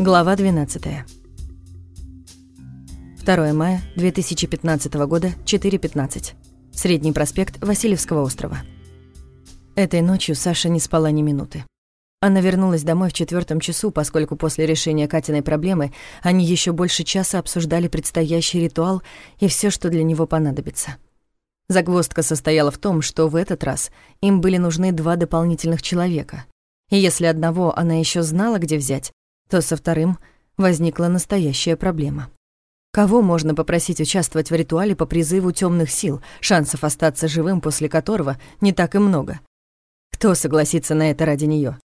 Глава 12. 2 мая 2015 года, 4.15. Средний проспект Васильевского острова. Этой ночью Саша не спала ни минуты. Она вернулась домой в четвертом часу, поскольку после решения Катиной проблемы они еще больше часа обсуждали предстоящий ритуал и все, что для него понадобится. Загвоздка состояла в том, что в этот раз им были нужны два дополнительных человека. И если одного она еще знала, где взять, то со вторым возникла настоящая проблема. Кого можно попросить участвовать в ритуале по призыву темных сил, шансов остаться живым после которого не так и много? Кто согласится на это ради нее?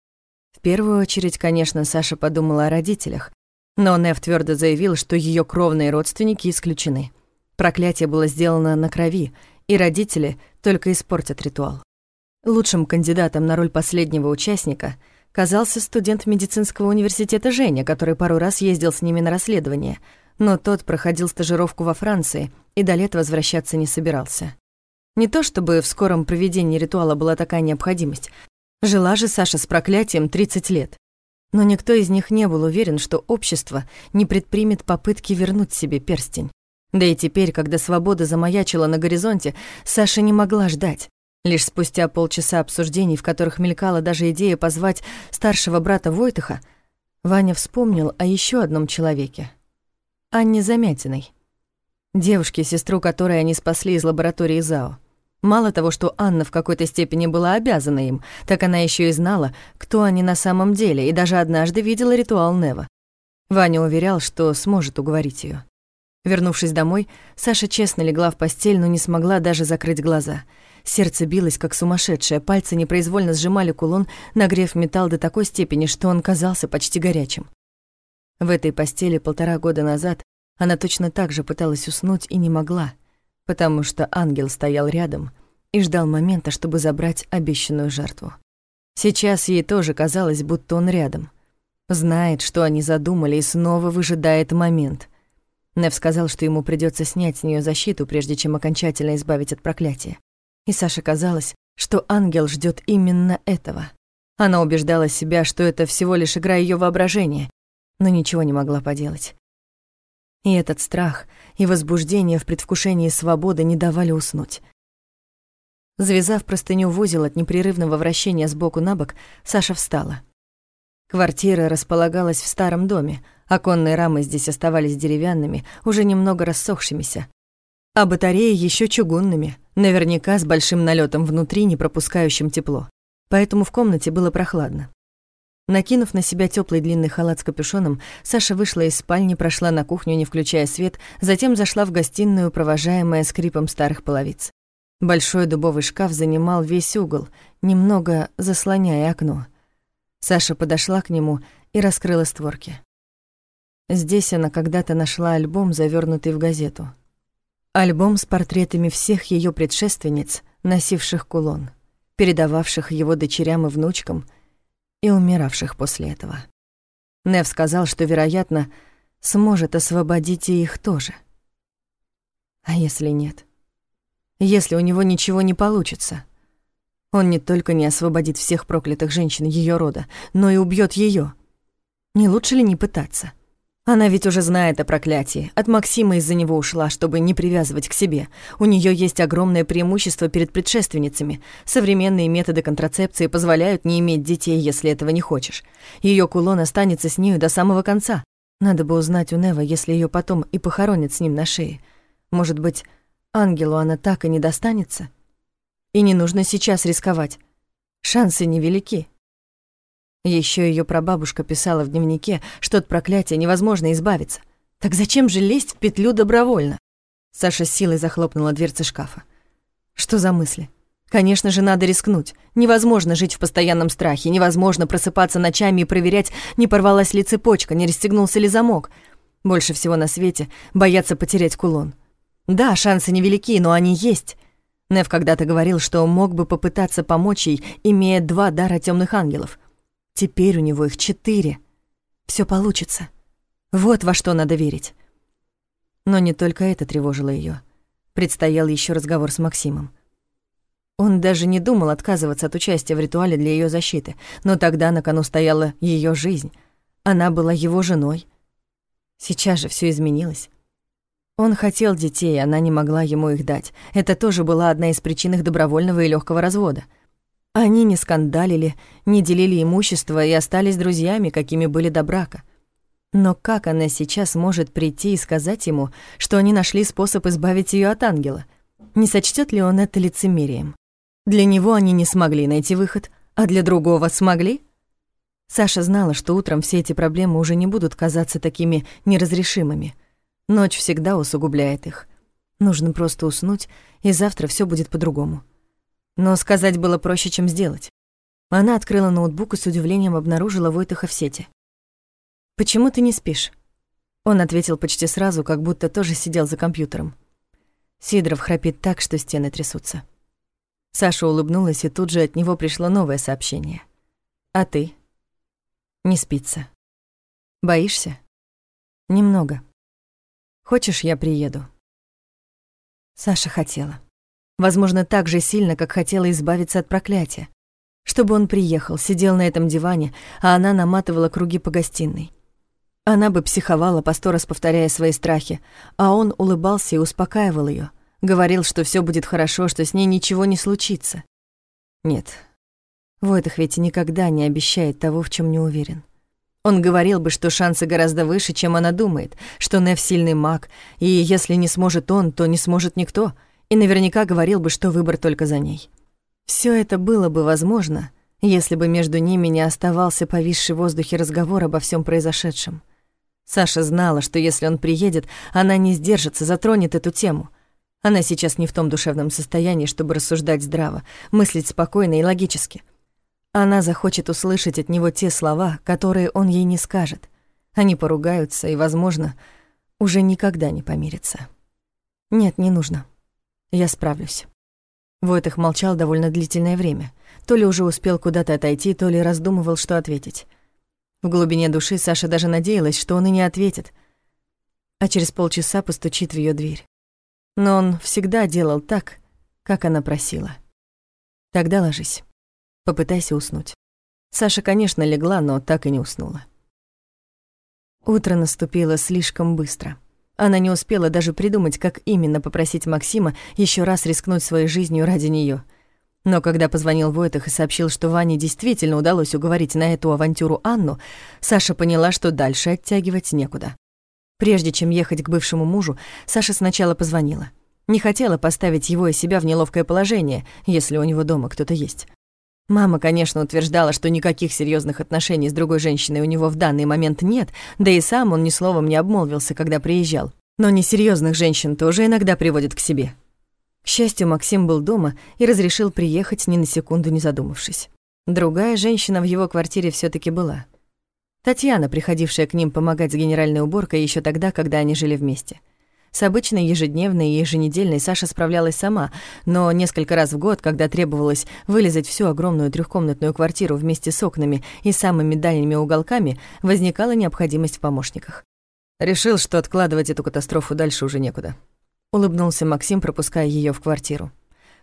В первую очередь, конечно, Саша подумала о родителях, но Нев твердо заявил, что ее кровные родственники исключены. Проклятие было сделано на крови, и родители только испортят ритуал. Лучшим кандидатом на роль последнего участника казался студент медицинского университета Женя, который пару раз ездил с ними на расследование, но тот проходил стажировку во Франции и до лет возвращаться не собирался. Не то чтобы в скором проведении ритуала была такая необходимость. Жила же Саша с проклятием 30 лет. Но никто из них не был уверен, что общество не предпримет попытки вернуть себе перстень. Да и теперь, когда свобода замаячила на горизонте, Саша не могла ждать. Лишь спустя полчаса обсуждений, в которых мелькала даже идея позвать старшего брата Войтыха, Ваня вспомнил о еще одном человеке — Анне Замятиной. Девушке, сестру которой они спасли из лаборатории ЗАО. Мало того, что Анна в какой-то степени была обязана им, так она еще и знала, кто они на самом деле, и даже однажды видела ритуал Нева. Ваня уверял, что сможет уговорить ее. Вернувшись домой, Саша честно легла в постель, но не смогла даже закрыть глаза. Сердце билось, как сумасшедшее, пальцы непроизвольно сжимали кулон, нагрев металл до такой степени, что он казался почти горячим. В этой постели полтора года назад она точно так же пыталась уснуть и не могла, потому что ангел стоял рядом и ждал момента, чтобы забрать обещанную жертву. Сейчас ей тоже казалось, будто он рядом. Знает, что они задумали, и снова выжидает момент — Нев сказал, что ему придется снять с нее защиту, прежде чем окончательно избавить от проклятия. И Саше казалось, что ангел ждет именно этого. Она убеждала себя, что это всего лишь игра ее воображения, но ничего не могла поделать. И этот страх и возбуждение в предвкушении свободы не давали уснуть. Завязав простыню в узел от непрерывного вращения сбоку на бок, Саша встала. Квартира располагалась в старом доме, Оконные рамы здесь оставались деревянными, уже немного рассохшимися. А батареи еще чугунными, наверняка с большим налетом внутри, не пропускающим тепло. Поэтому в комнате было прохладно. Накинув на себя теплый длинный халат с капюшоном, Саша вышла из спальни, прошла на кухню, не включая свет, затем зашла в гостиную, провожаемая скрипом старых половиц. Большой дубовый шкаф занимал весь угол, немного заслоняя окно. Саша подошла к нему и раскрыла створки. Здесь она когда-то нашла альбом, завернутый в газету. Альбом с портретами всех ее предшественниц, носивших кулон, передававших его дочерям и внучкам и умиравших после этого. Нев сказал, что, вероятно, сможет освободить и их тоже. А если нет? Если у него ничего не получится? Он не только не освободит всех проклятых женщин ее рода, но и убьет ее. Не лучше ли не пытаться? Она ведь уже знает о проклятии. От Максима из-за него ушла, чтобы не привязывать к себе. У нее есть огромное преимущество перед предшественницами. Современные методы контрацепции позволяют не иметь детей, если этого не хочешь. Ее кулон останется с нею до самого конца. Надо бы узнать у Нева, если ее потом и похоронят с ним на шее. Может быть, ангелу она так и не достанется? И не нужно сейчас рисковать. Шансы невелики. Еще ее прабабушка писала в дневнике, что от проклятия невозможно избавиться. Так зачем же лезть в петлю добровольно? Саша с силой захлопнула дверцы шкафа. Что за мысли? Конечно же, надо рискнуть. Невозможно жить в постоянном страхе, невозможно просыпаться ночами и проверять, не порвалась ли цепочка, не расстегнулся ли замок. Больше всего на свете бояться потерять кулон. Да, шансы невелики, но они есть. Нев когда-то говорил, что мог бы попытаться помочь ей, имея два дара темных ангелов. Теперь у него их четыре. Все получится. Вот во что надо верить. Но не только это тревожило ее. Предстоял еще разговор с Максимом. Он даже не думал отказываться от участия в ритуале для ее защиты, но тогда на кону стояла ее жизнь. Она была его женой. Сейчас же все изменилось. Он хотел детей, она не могла ему их дать. Это тоже была одна из причин их добровольного и легкого развода. Они не скандалили, не делили имущество и остались друзьями, какими были до брака. Но как она сейчас может прийти и сказать ему, что они нашли способ избавить ее от ангела? Не сочтет ли он это лицемерием? Для него они не смогли найти выход, а для другого смогли? Саша знала, что утром все эти проблемы уже не будут казаться такими неразрешимыми — Ночь всегда усугубляет их. Нужно просто уснуть, и завтра все будет по-другому. Но сказать было проще, чем сделать. Она открыла ноутбук и с удивлением обнаружила Войтаха в сети. «Почему ты не спишь?» Он ответил почти сразу, как будто тоже сидел за компьютером. Сидоров храпит так, что стены трясутся. Саша улыбнулась, и тут же от него пришло новое сообщение. «А ты?» «Не спится. Боишься?» «Немного». Хочешь, я приеду?» Саша хотела. Возможно, так же сильно, как хотела избавиться от проклятия. Чтобы он приехал, сидел на этом диване, а она наматывала круги по гостиной. Она бы психовала, по сто раз повторяя свои страхи, а он улыбался и успокаивал ее, говорил, что все будет хорошо, что с ней ничего не случится. Нет, Войтах ведь никогда не обещает того, в чем не уверен. Он говорил бы, что шансы гораздо выше, чем она думает, что Нев сильный маг, и если не сможет он, то не сможет никто, и наверняка говорил бы, что выбор только за ней. Все это было бы возможно, если бы между ними не оставался повисший в воздухе разговор обо всем произошедшем. Саша знала, что если он приедет, она не сдержится, затронет эту тему. Она сейчас не в том душевном состоянии, чтобы рассуждать здраво, мыслить спокойно и логически — она захочет услышать от него те слова, которые он ей не скажет. Они поругаются и, возможно, уже никогда не помирятся. Нет, не нужно. Я справлюсь. Войтых молчал довольно длительное время. То ли уже успел куда-то отойти, то ли раздумывал, что ответить. В глубине души Саша даже надеялась, что он и не ответит, а через полчаса постучит в ее дверь. Но он всегда делал так, как она просила. Тогда ложись. Попытайся уснуть. Саша, конечно, легла, но так и не уснула. Утро наступило слишком быстро. Она не успела даже придумать, как именно попросить Максима еще раз рискнуть своей жизнью ради нее. Но когда позвонил Войтах и сообщил, что Ване действительно удалось уговорить на эту авантюру Анну, Саша поняла, что дальше оттягивать некуда. Прежде чем ехать к бывшему мужу, Саша сначала позвонила. Не хотела поставить его и себя в неловкое положение, если у него дома кто-то есть. Мама, конечно, утверждала, что никаких серьезных отношений с другой женщиной у него в данный момент нет, да и сам он ни словом не обмолвился, когда приезжал. Но несерьезных женщин тоже иногда приводят к себе. К счастью, Максим был дома и разрешил приехать, ни на секунду не задумавшись. Другая женщина в его квартире все таки была. Татьяна, приходившая к ним помогать с генеральной уборкой еще тогда, когда они жили вместе — с обычной ежедневной и еженедельной Саша справлялась сама, но несколько раз в год, когда требовалось вылезать всю огромную трехкомнатную квартиру вместе с окнами и самыми дальними уголками, возникала необходимость в помощниках. Решил, что откладывать эту катастрофу дальше уже некуда. Улыбнулся Максим, пропуская ее в квартиру.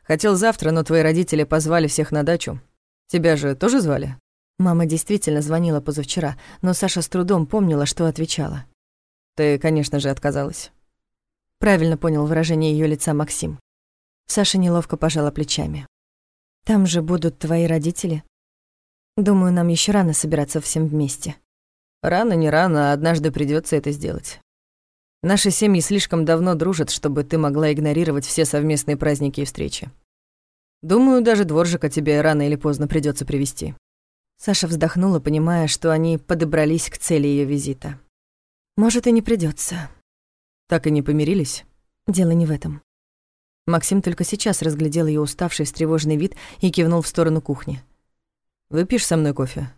Хотел завтра, но твои родители позвали всех на дачу. Тебя же тоже звали? Мама действительно звонила позавчера, но Саша с трудом помнила, что отвечала. Ты, конечно же, отказалась. Правильно понял выражение ее лица Максим. Саша неловко пожала плечами. «Там же будут твои родители. Думаю, нам еще рано собираться всем вместе». «Рано, не рано, а однажды придется это сделать. Наши семьи слишком давно дружат, чтобы ты могла игнорировать все совместные праздники и встречи. Думаю, даже дворжика тебе рано или поздно придется привести. Саша вздохнула, понимая, что они подобрались к цели ее визита. «Может, и не придется. Так и не помирились? Дело не в этом. Максим только сейчас разглядел ее уставший, встревоженный вид и кивнул в сторону кухни. «Выпьешь со мной кофе?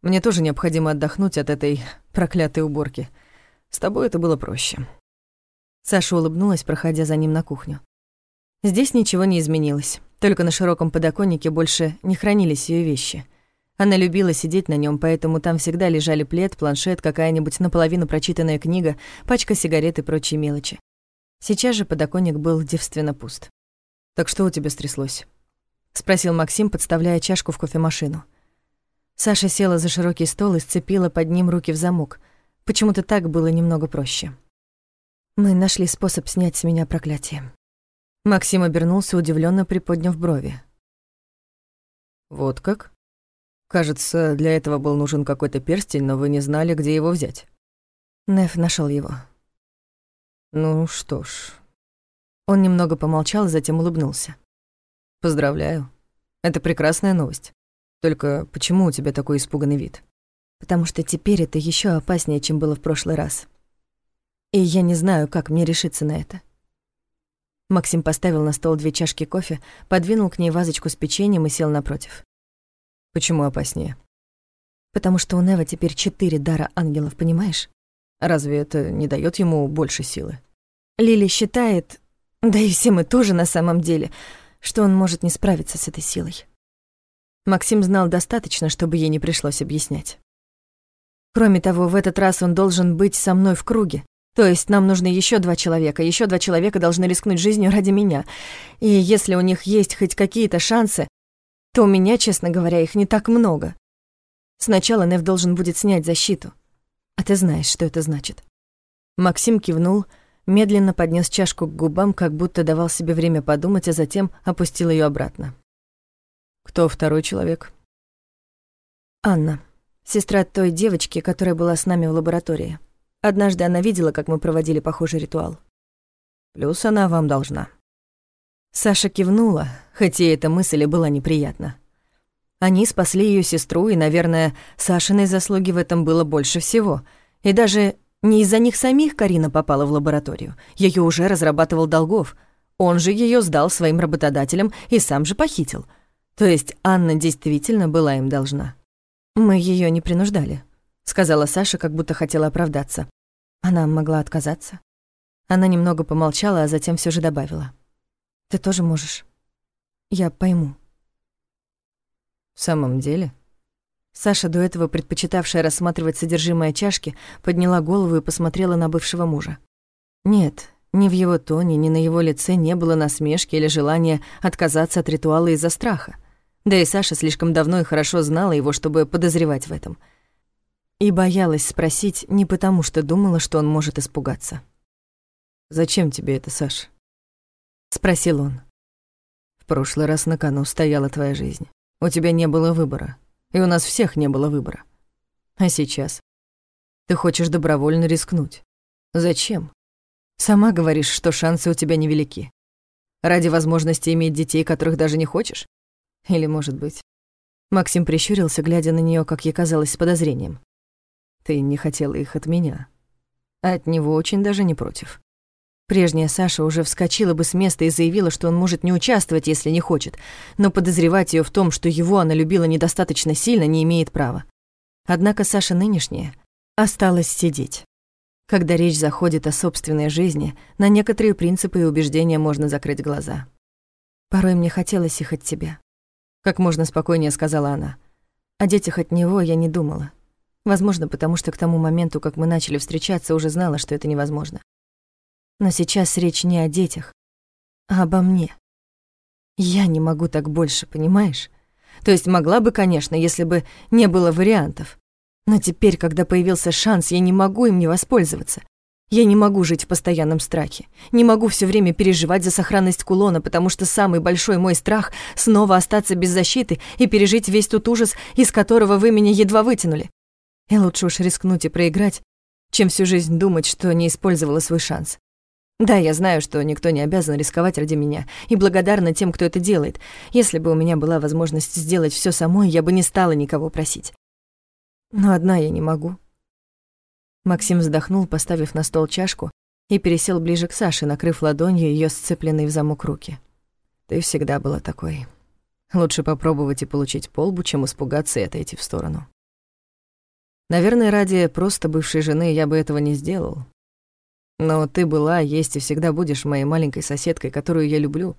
Мне тоже необходимо отдохнуть от этой проклятой уборки. С тобой это было проще». Саша улыбнулась, проходя за ним на кухню. Здесь ничего не изменилось, только на широком подоконнике больше не хранились ее вещи. Она любила сидеть на нем, поэтому там всегда лежали плед, планшет, какая-нибудь наполовину прочитанная книга, пачка сигарет и прочие мелочи. Сейчас же подоконник был девственно пуст. «Так что у тебя стряслось?» — спросил Максим, подставляя чашку в кофемашину. Саша села за широкий стол и сцепила под ним руки в замок. Почему-то так было немного проще. Мы нашли способ снять с меня проклятие. Максим обернулся, удивленно приподняв брови. «Вот как? Кажется, для этого был нужен какой-то перстень, но вы не знали, где его взять». Неф нашел его. «Ну что ж...» Он немного помолчал, затем улыбнулся. «Поздравляю. Это прекрасная новость. Только почему у тебя такой испуганный вид?» «Потому что теперь это еще опаснее, чем было в прошлый раз. И я не знаю, как мне решиться на это». Максим поставил на стол две чашки кофе, подвинул к ней вазочку с печеньем и сел напротив. «Почему опаснее?» «Потому что у Нева теперь четыре дара ангелов, понимаешь?» «Разве это не дает ему больше силы?» Лили считает, да и все мы тоже на самом деле, что он может не справиться с этой силой. Максим знал достаточно, чтобы ей не пришлось объяснять. Кроме того, в этот раз он должен быть со мной в круге. То есть нам нужны еще два человека, еще два человека должны рискнуть жизнью ради меня. И если у них есть хоть какие-то шансы, то у меня, честно говоря, их не так много. Сначала Нев должен будет снять защиту. А ты знаешь, что это значит. Максим кивнул, медленно поднес чашку к губам, как будто давал себе время подумать, а затем опустил ее обратно. «Кто второй человек?» «Анна, сестра той девочки, которая была с нами в лаборатории. Однажды она видела, как мы проводили похожий ритуал. Плюс она вам должна». Саша кивнула, хотя эта мысль и была неприятна. Они спасли ее сестру, и, наверное, Сашиной заслуги в этом было больше всего. И даже не из-за них самих Карина попала в лабораторию. Ее уже разрабатывал Долгов. Он же ее сдал своим работодателям и сам же похитил. То есть Анна действительно была им должна. Мы ее не принуждали, сказала Саша, как будто хотела оправдаться. Она могла отказаться. Она немного помолчала, а затем все же добавила: "Ты тоже можешь. Я пойму". В самом деле? Саша, до этого предпочитавшая рассматривать содержимое чашки, подняла голову и посмотрела на бывшего мужа. Нет, ни в его тоне, ни на его лице не было насмешки или желания отказаться от ритуала из-за страха. Да и Саша слишком давно и хорошо знала его, чтобы подозревать в этом. И боялась спросить не потому, что думала, что он может испугаться. «Зачем тебе это, Саша?» — спросил он. «В прошлый раз на кону стояла твоя жизнь. У тебя не было выбора и у нас всех не было выбора. А сейчас? Ты хочешь добровольно рискнуть. Зачем? Сама говоришь, что шансы у тебя невелики. Ради возможности иметь детей, которых даже не хочешь? Или, может быть... Максим прищурился, глядя на нее, как ей казалось, с подозрением. Ты не хотела их от меня. А от него очень даже не против. Прежняя Саша уже вскочила бы с места и заявила, что он может не участвовать, если не хочет, но подозревать ее в том, что его она любила недостаточно сильно, не имеет права. Однако Саша нынешняя осталась сидеть. Когда речь заходит о собственной жизни, на некоторые принципы и убеждения можно закрыть глаза. «Порой мне хотелось их от тебя», — как можно спокойнее сказала она. О детях от него я не думала. Возможно, потому что к тому моменту, как мы начали встречаться, уже знала, что это невозможно. Но сейчас речь не о детях, а обо мне. Я не могу так больше, понимаешь? То есть могла бы, конечно, если бы не было вариантов. Но теперь, когда появился шанс, я не могу им не воспользоваться. Я не могу жить в постоянном страхе. Не могу все время переживать за сохранность кулона, потому что самый большой мой страх — снова остаться без защиты и пережить весь тот ужас, из которого вы меня едва вытянули. И лучше уж рискнуть и проиграть, чем всю жизнь думать, что не использовала свой шанс. Да, я знаю, что никто не обязан рисковать ради меня, и благодарна тем, кто это делает. Если бы у меня была возможность сделать все самой, я бы не стала никого просить. Но одна я не могу. Максим вздохнул, поставив на стол чашку, и пересел ближе к Саше, накрыв ладонью ее сцепленные в замок руки. Ты всегда была такой. Лучше попробовать и получить полбу, чем испугаться и отойти в сторону. Наверное, ради просто бывшей жены я бы этого не сделал, но ты была, есть и всегда будешь моей маленькой соседкой, которую я люблю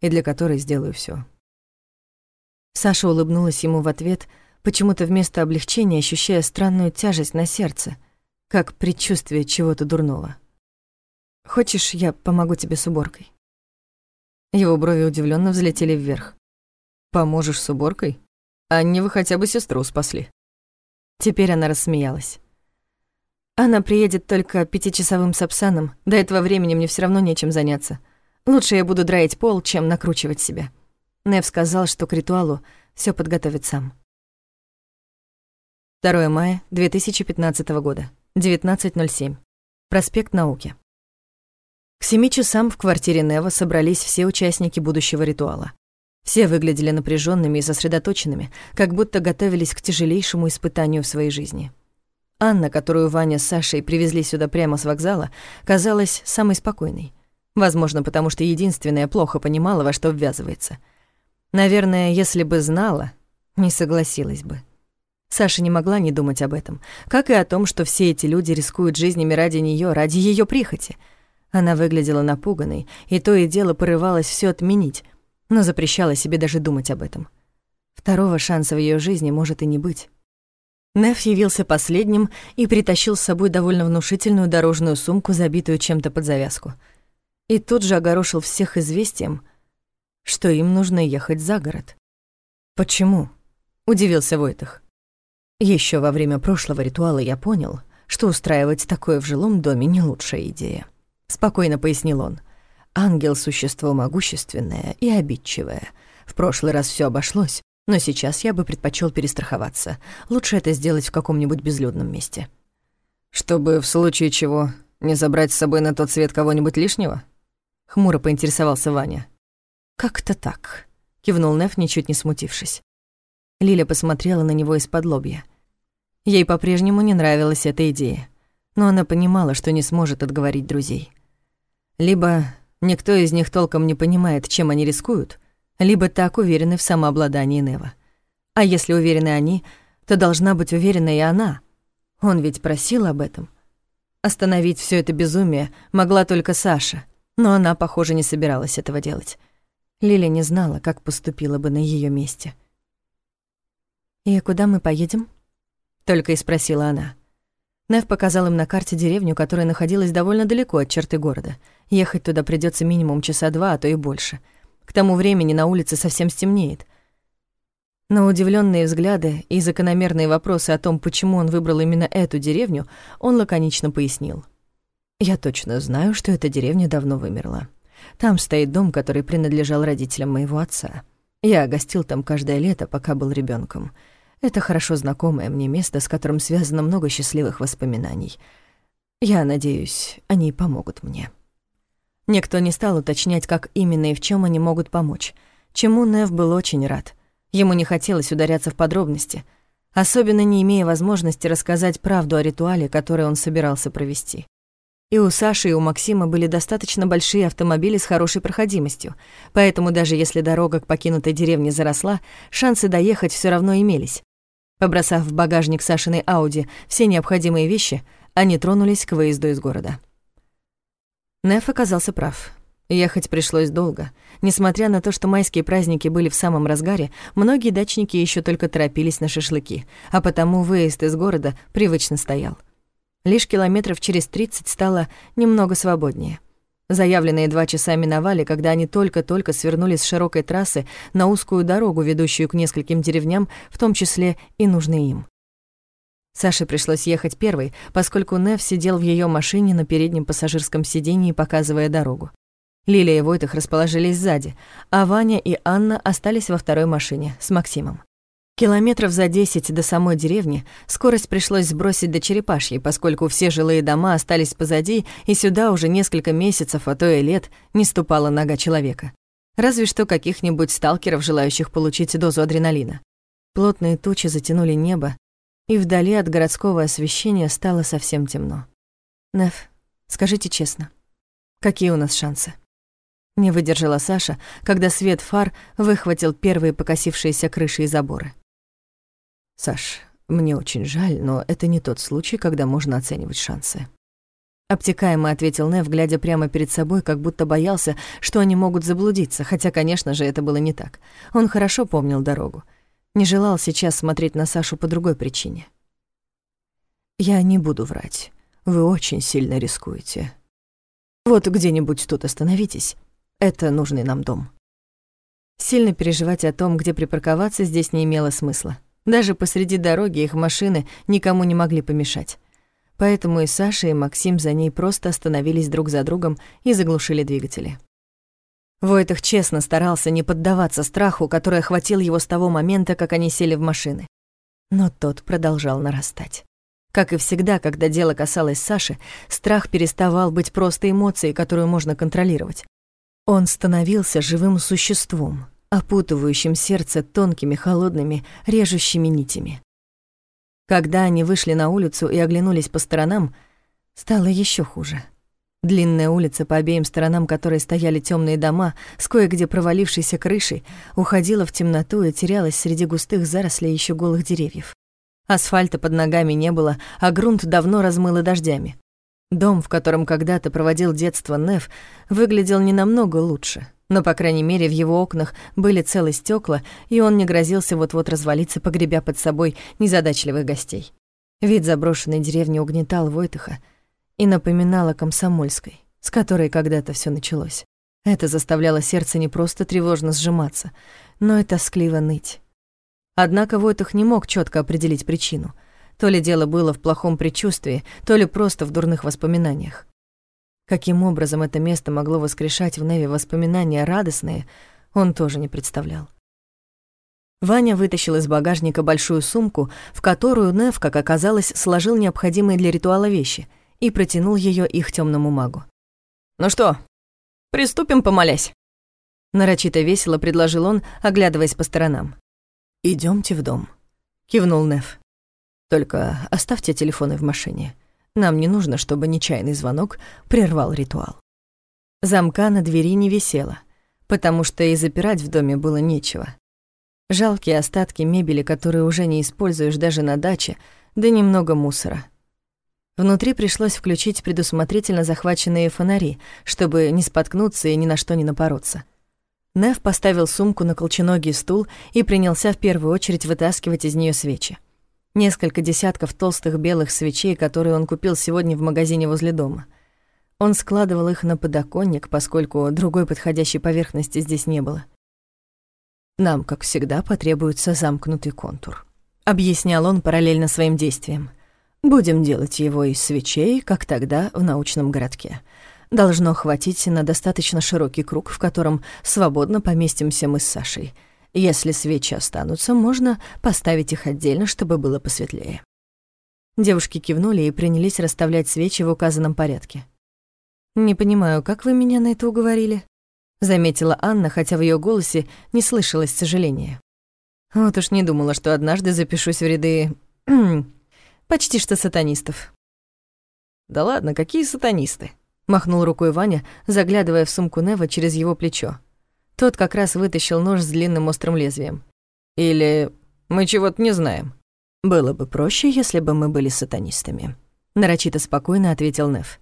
и для которой сделаю все. Саша улыбнулась ему в ответ, почему-то вместо облегчения ощущая странную тяжесть на сердце, как предчувствие чего-то дурного. «Хочешь, я помогу тебе с уборкой?» Его брови удивленно взлетели вверх. «Поможешь с уборкой?» Анне вы хотя бы сестру спасли. Теперь она рассмеялась. Она приедет только пятичасовым сапсаном. До этого времени мне все равно нечем заняться. Лучше я буду драить пол, чем накручивать себя. Нев сказал, что к ритуалу все подготовит сам. 2 мая 2015 года, 19.07. Проспект Науки. К семи часам в квартире Нева собрались все участники будущего ритуала. Все выглядели напряженными и сосредоточенными, как будто готовились к тяжелейшему испытанию в своей жизни. Анна, которую Ваня с Сашей привезли сюда прямо с вокзала, казалась самой спокойной. Возможно, потому что единственная плохо понимала, во что ввязывается. Наверное, если бы знала, не согласилась бы. Саша не могла не думать об этом, как и о том, что все эти люди рискуют жизнями ради нее, ради ее прихоти. Она выглядела напуганной, и то и дело порывалась все отменить, но запрещала себе даже думать об этом. Второго шанса в ее жизни может и не быть. Неф явился последним и притащил с собой довольно внушительную дорожную сумку, забитую чем-то под завязку. И тут же огорошил всех известием, что им нужно ехать за город. «Почему?» — удивился Войтах. Еще во время прошлого ритуала я понял, что устраивать такое в жилом доме не лучшая идея. Спокойно пояснил он. Ангел — существо могущественное и обидчивое. В прошлый раз все обошлось, но сейчас я бы предпочел перестраховаться. Лучше это сделать в каком-нибудь безлюдном месте. Чтобы в случае чего не забрать с собой на тот свет кого-нибудь лишнего? Хмуро поинтересовался Ваня. Как-то так, кивнул Неф, ничуть не смутившись. Лиля посмотрела на него из-под лобья. Ей по-прежнему не нравилась эта идея, но она понимала, что не сможет отговорить друзей. Либо никто из них толком не понимает, чем они рискуют, либо так уверены в самообладании Нева. А если уверены они, то должна быть уверена и она. Он ведь просил об этом. Остановить все это безумие могла только Саша, но она, похоже, не собиралась этого делать. Лиля не знала, как поступила бы на ее месте. «И куда мы поедем?» — только и спросила она. Нев показал им на карте деревню, которая находилась довольно далеко от черты города. Ехать туда придется минимум часа два, а то и больше — к тому времени на улице совсем стемнеет. На удивленные взгляды и закономерные вопросы о том, почему он выбрал именно эту деревню, он лаконично пояснил. «Я точно знаю, что эта деревня давно вымерла. Там стоит дом, который принадлежал родителям моего отца. Я гостил там каждое лето, пока был ребенком. Это хорошо знакомое мне место, с которым связано много счастливых воспоминаний. Я надеюсь, они помогут мне». Никто не стал уточнять, как именно и в чем они могут помочь, чему Нев был очень рад. Ему не хотелось ударяться в подробности, особенно не имея возможности рассказать правду о ритуале, который он собирался провести. И у Саши, и у Максима были достаточно большие автомобили с хорошей проходимостью, поэтому даже если дорога к покинутой деревне заросла, шансы доехать все равно имелись. Побросав в багажник Сашиной Ауди все необходимые вещи, они тронулись к выезду из города. Неф оказался прав. Ехать пришлось долго. Несмотря на то, что майские праздники были в самом разгаре, многие дачники еще только торопились на шашлыки, а потому выезд из города привычно стоял. Лишь километров через 30 стало немного свободнее. Заявленные два часа миновали, когда они только-только свернули с широкой трассы на узкую дорогу, ведущую к нескольким деревням, в том числе и нужной им. Саше пришлось ехать первой, поскольку Нев сидел в ее машине на переднем пассажирском сидении, показывая дорогу. Лилия и Войтах расположились сзади, а Ваня и Анна остались во второй машине с Максимом. Километров за десять до самой деревни скорость пришлось сбросить до черепашьей, поскольку все жилые дома остались позади, и сюда уже несколько месяцев, а то и лет, не ступала нога человека. Разве что каких-нибудь сталкеров, желающих получить дозу адреналина. Плотные тучи затянули небо, и вдали от городского освещения стало совсем темно. «Неф, скажите честно, какие у нас шансы?» Не выдержала Саша, когда свет фар выхватил первые покосившиеся крыши и заборы. «Саш, мне очень жаль, но это не тот случай, когда можно оценивать шансы». Обтекаемо ответил Нев, глядя прямо перед собой, как будто боялся, что они могут заблудиться, хотя, конечно же, это было не так. Он хорошо помнил дорогу. Не желал сейчас смотреть на Сашу по другой причине. «Я не буду врать. Вы очень сильно рискуете. Вот где-нибудь тут остановитесь. Это нужный нам дом». Сильно переживать о том, где припарковаться, здесь не имело смысла. Даже посреди дороги их машины никому не могли помешать. Поэтому и Саша, и Максим за ней просто остановились друг за другом и заглушили двигатели. Войтах честно старался не поддаваться страху, который охватил его с того момента, как они сели в машины. Но тот продолжал нарастать. Как и всегда, когда дело касалось Саши, страх переставал быть просто эмоцией, которую можно контролировать. Он становился живым существом, опутывающим сердце тонкими, холодными, режущими нитями. Когда они вышли на улицу и оглянулись по сторонам, стало еще хуже. Длинная улица, по обеим сторонам которой стояли темные дома, с кое-где провалившейся крышей, уходила в темноту и терялась среди густых зарослей еще голых деревьев. Асфальта под ногами не было, а грунт давно размыло дождями. Дом, в котором когда-то проводил детство Нев, выглядел не намного лучше, но, по крайней мере, в его окнах были целы стекла, и он не грозился вот-вот развалиться, погребя под собой незадачливых гостей. Вид заброшенной деревни угнетал Войтыха и напоминал о Комсомольской, с которой когда-то все началось. Это заставляло сердце не просто тревожно сжиматься, но и тоскливо ныть. Однако Войтых не мог четко определить причину. То ли дело было в плохом предчувствии, то ли просто в дурных воспоминаниях. Каким образом это место могло воскрешать в Неве воспоминания радостные, он тоже не представлял. Ваня вытащил из багажника большую сумку, в которую Нев, как оказалось, сложил необходимые для ритуала вещи и протянул ее их темному магу. «Ну что, приступим, помолясь?» Нарочито весело предложил он, оглядываясь по сторонам. Идемте в дом», — кивнул Нев. «Только оставьте телефоны в машине. Нам не нужно, чтобы нечаянный звонок прервал ритуал. Замка на двери не висело, потому что и запирать в доме было нечего. Жалкие остатки мебели, которые уже не используешь даже на даче, да немного мусора. Внутри пришлось включить предусмотрительно захваченные фонари, чтобы не споткнуться и ни на что не напороться. Нев поставил сумку на колченогий стул и принялся в первую очередь вытаскивать из нее свечи. Несколько десятков толстых белых свечей, которые он купил сегодня в магазине возле дома. Он складывал их на подоконник, поскольку другой подходящей поверхности здесь не было. «Нам, как всегда, потребуется замкнутый контур», — объяснял он параллельно своим действиям. «Будем делать его из свечей, как тогда в научном городке. Должно хватить на достаточно широкий круг, в котором свободно поместимся мы с Сашей — если свечи останутся, можно поставить их отдельно, чтобы было посветлее. Девушки кивнули и принялись расставлять свечи в указанном порядке. «Не понимаю, как вы меня на это уговорили?» — заметила Анна, хотя в ее голосе не слышалось сожаления. «Вот уж не думала, что однажды запишусь в ряды... почти что сатанистов». «Да ладно, какие сатанисты?» — махнул рукой Ваня, заглядывая в сумку Нева через его плечо. Тот как раз вытащил нож с длинным острым лезвием. Или мы чего-то не знаем. Было бы проще, если бы мы были сатанистами. Нарочито спокойно ответил Неф.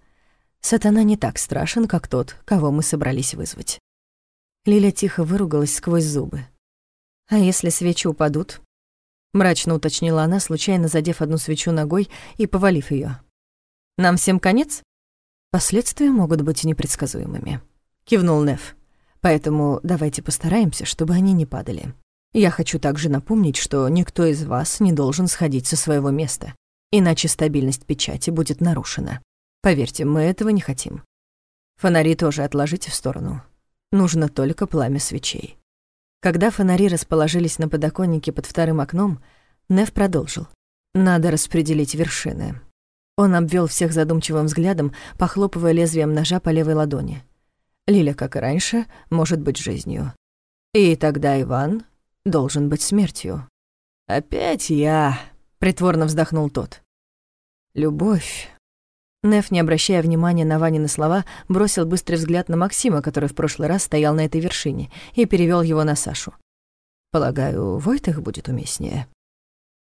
Сатана не так страшен, как тот, кого мы собрались вызвать. Лиля тихо выругалась сквозь зубы. «А если свечи упадут?» Мрачно уточнила она, случайно задев одну свечу ногой и повалив ее. «Нам всем конец?» «Последствия могут быть непредсказуемыми», — кивнул Неф. Поэтому давайте постараемся, чтобы они не падали. Я хочу также напомнить, что никто из вас не должен сходить со своего места, иначе стабильность печати будет нарушена. Поверьте, мы этого не хотим. Фонари тоже отложите в сторону. Нужно только пламя свечей. Когда фонари расположились на подоконнике под вторым окном, Нев продолжил. Надо распределить вершины. Он обвел всех задумчивым взглядом, похлопывая лезвием ножа по левой ладони. Лиля, как и раньше, может быть жизнью. И тогда Иван должен быть смертью. «Опять я», — притворно вздохнул тот. «Любовь». Неф, не обращая внимания на Ванины слова, бросил быстрый взгляд на Максима, который в прошлый раз стоял на этой вершине, и перевел его на Сашу. «Полагаю, Войтых будет уместнее».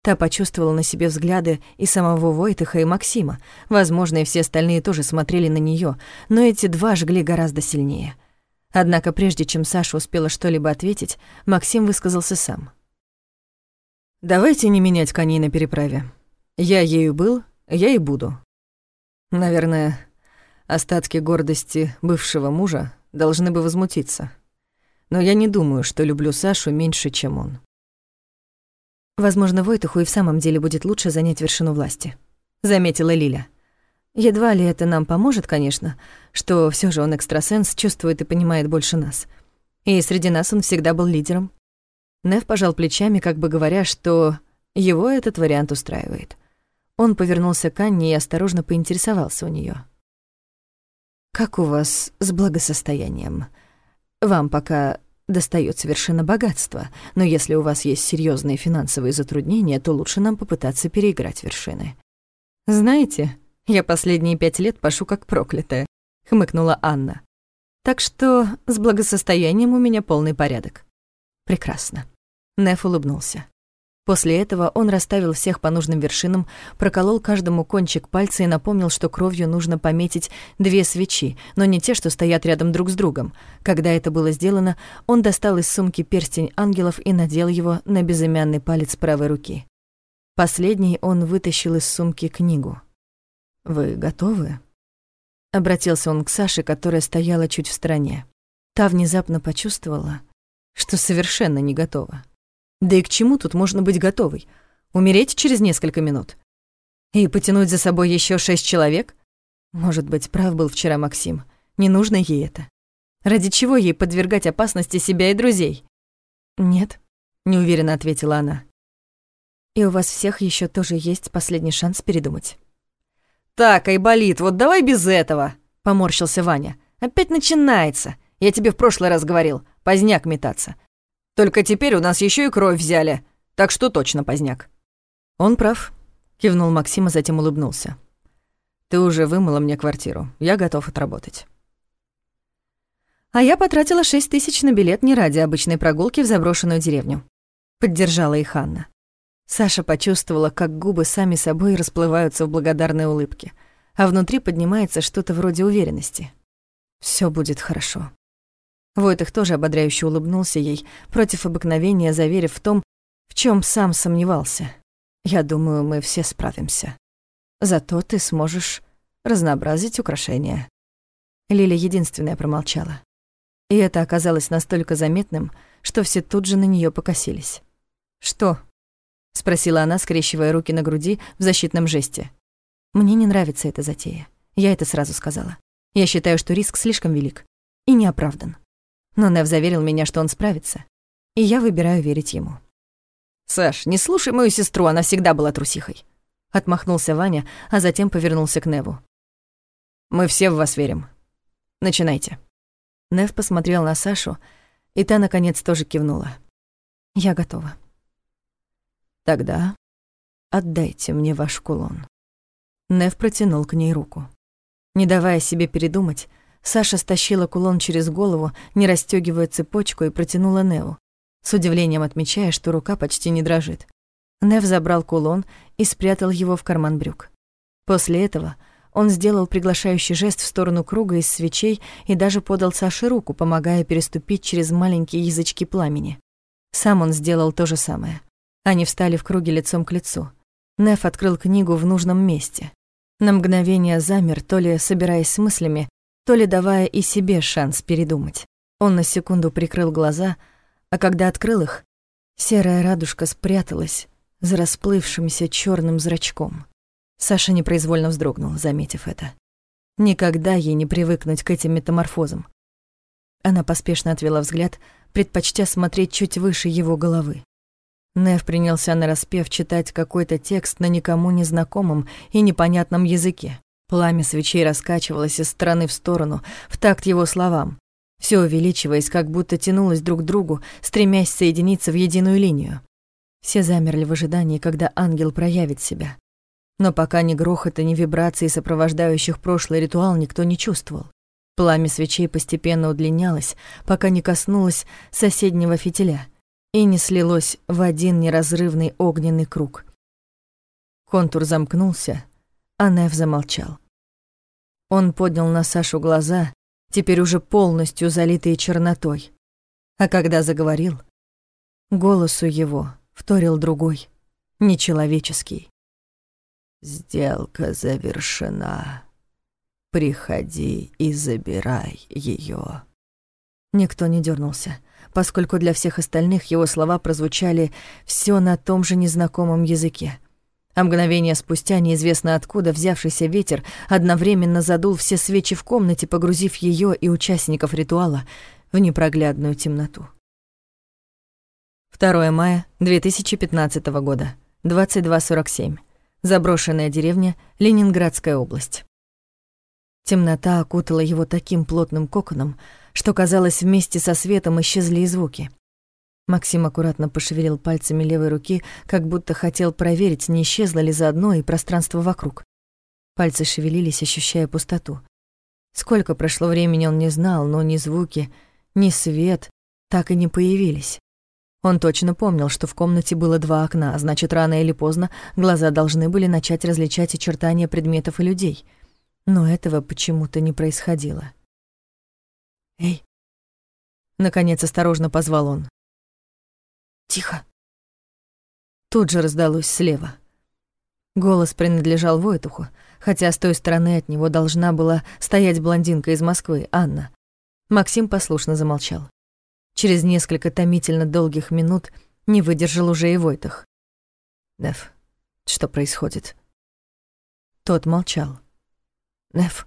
Та почувствовала на себе взгляды и самого Войтыха, и Максима. Возможно, и все остальные тоже смотрели на нее, но эти два жгли гораздо сильнее. Однако прежде чем Саша успела что-либо ответить, Максим высказался сам. «Давайте не менять коней на переправе. Я ею был, я и буду. Наверное, остатки гордости бывшего мужа должны бы возмутиться. но я не думаю, что люблю Сашу меньше, чем он. Возможно, Войтуху и в самом деле будет лучше занять вершину власти, заметила Лиля. Едва ли это нам поможет, конечно, что все же он экстрасенс, чувствует и понимает больше нас. И среди нас он всегда был лидером. Нев пожал плечами, как бы говоря, что его этот вариант устраивает. Он повернулся к Анне и осторожно поинтересовался у нее: «Как у вас с благосостоянием? Вам пока достает совершенно богатство, но если у вас есть серьезные финансовые затруднения, то лучше нам попытаться переиграть вершины». «Знаете, я последние пять лет пашу как проклятая», — хмыкнула Анна. «Так что с благосостоянием у меня полный порядок». «Прекрасно». Неф улыбнулся. После этого он расставил всех по нужным вершинам, проколол каждому кончик пальца и напомнил, что кровью нужно пометить две свечи, но не те, что стоят рядом друг с другом. Когда это было сделано, он достал из сумки перстень ангелов и надел его на безымянный палец правой руки. Последний он вытащил из сумки книгу. «Вы готовы?» Обратился он к Саше, которая стояла чуть в стороне. Та внезапно почувствовала, что совершенно не готова. Да и к чему тут можно быть готовой? Умереть через несколько минут? И потянуть за собой еще шесть человек? Может быть, прав был вчера Максим. Не нужно ей это. Ради чего ей подвергать опасности себя и друзей? Нет, неуверенно ответила она. И у вас всех еще тоже есть последний шанс передумать. Так, Айболит, вот давай без этого, поморщился Ваня. Опять начинается. Я тебе в прошлый раз говорил, поздняк метаться. Только теперь у нас еще и кровь взяли, так что точно поздняк». «Он прав», — кивнул Максим, а затем улыбнулся. «Ты уже вымыла мне квартиру. Я готов отработать». «А я потратила шесть тысяч на билет не ради обычной прогулки в заброшенную деревню», — поддержала их Анна. Саша почувствовала, как губы сами собой расплываются в благодарной улыбке, а внутри поднимается что-то вроде уверенности. Все будет хорошо». Войтых тоже ободряюще улыбнулся ей, против обыкновения заверив в том, в чем сам сомневался. «Я думаю, мы все справимся. Зато ты сможешь разнообразить украшения». Лиля единственная промолчала. И это оказалось настолько заметным, что все тут же на нее покосились. «Что?» — спросила она, скрещивая руки на груди в защитном жесте. «Мне не нравится эта затея. Я это сразу сказала. Я считаю, что риск слишком велик и неоправдан но Нев заверил меня, что он справится, и я выбираю верить ему. «Саш, не слушай мою сестру, она всегда была трусихой», — отмахнулся Ваня, а затем повернулся к Неву. «Мы все в вас верим. Начинайте». Нев посмотрел на Сашу, и та, наконец, тоже кивнула. «Я готова». «Тогда отдайте мне ваш кулон». Нев протянул к ней руку. Не давая себе передумать, Саша стащила кулон через голову, не расстёгивая цепочку, и протянула Неву, с удивлением отмечая, что рука почти не дрожит. Нев забрал кулон и спрятал его в карман брюк. После этого он сделал приглашающий жест в сторону круга из свечей и даже подал Саше руку, помогая переступить через маленькие язычки пламени. Сам он сделал то же самое. Они встали в круге лицом к лицу. Неф открыл книгу в нужном месте. На мгновение замер, то ли собираясь с мыслями, то ли давая и себе шанс передумать. Он на секунду прикрыл глаза, а когда открыл их, серая радужка спряталась за расплывшимся черным зрачком. Саша непроизвольно вздрогнул, заметив это. Никогда ей не привыкнуть к этим метаморфозам. Она поспешно отвела взгляд, предпочтя смотреть чуть выше его головы. Нев принялся нараспев читать какой-то текст на никому незнакомом и непонятном языке. Пламя свечей раскачивалось из стороны в сторону, в такт его словам, все увеличиваясь, как будто тянулось друг к другу, стремясь соединиться в единую линию. Все замерли в ожидании, когда ангел проявит себя. Но пока ни грохота, ни вибрации, сопровождающих прошлый ритуал, никто не чувствовал. Пламя свечей постепенно удлинялось, пока не коснулось соседнего фитиля и не слилось в один неразрывный огненный круг. Контур замкнулся, а Нев замолчал. Он поднял на Сашу глаза, теперь уже полностью залитые чернотой. А когда заговорил, голосу его вторил другой, нечеловеческий. «Сделка завершена. Приходи и забирай ее. Никто не дернулся. поскольку для всех остальных его слова прозвучали все на том же незнакомом языке. А мгновение спустя, неизвестно откуда, взявшийся ветер одновременно задул все свечи в комнате, погрузив ее и участников ритуала в непроглядную темноту. 2 мая 2015 года, 22.47. Заброшенная деревня, Ленинградская область. Темнота окутала его таким плотным коконом, что, казалось, вместе со светом исчезли и звуки. Максим аккуратно пошевелил пальцами левой руки, как будто хотел проверить, не исчезло ли заодно и пространство вокруг. Пальцы шевелились, ощущая пустоту. Сколько прошло времени он не знал, но ни звуки, ни свет так и не появились. Он точно помнил, что в комнате было два окна, а значит, рано или поздно глаза должны были начать различать очертания предметов и людей. Но этого почему-то не происходило. «Эй!» Наконец осторожно позвал он. Тихо. Тут же раздалось слева. Голос принадлежал Войтуху, хотя с той стороны от него должна была стоять блондинка из Москвы, Анна. Максим послушно замолчал. Через несколько томительно долгих минут не выдержал уже и Войтах. «Неф, что происходит?» Тот молчал. «Неф».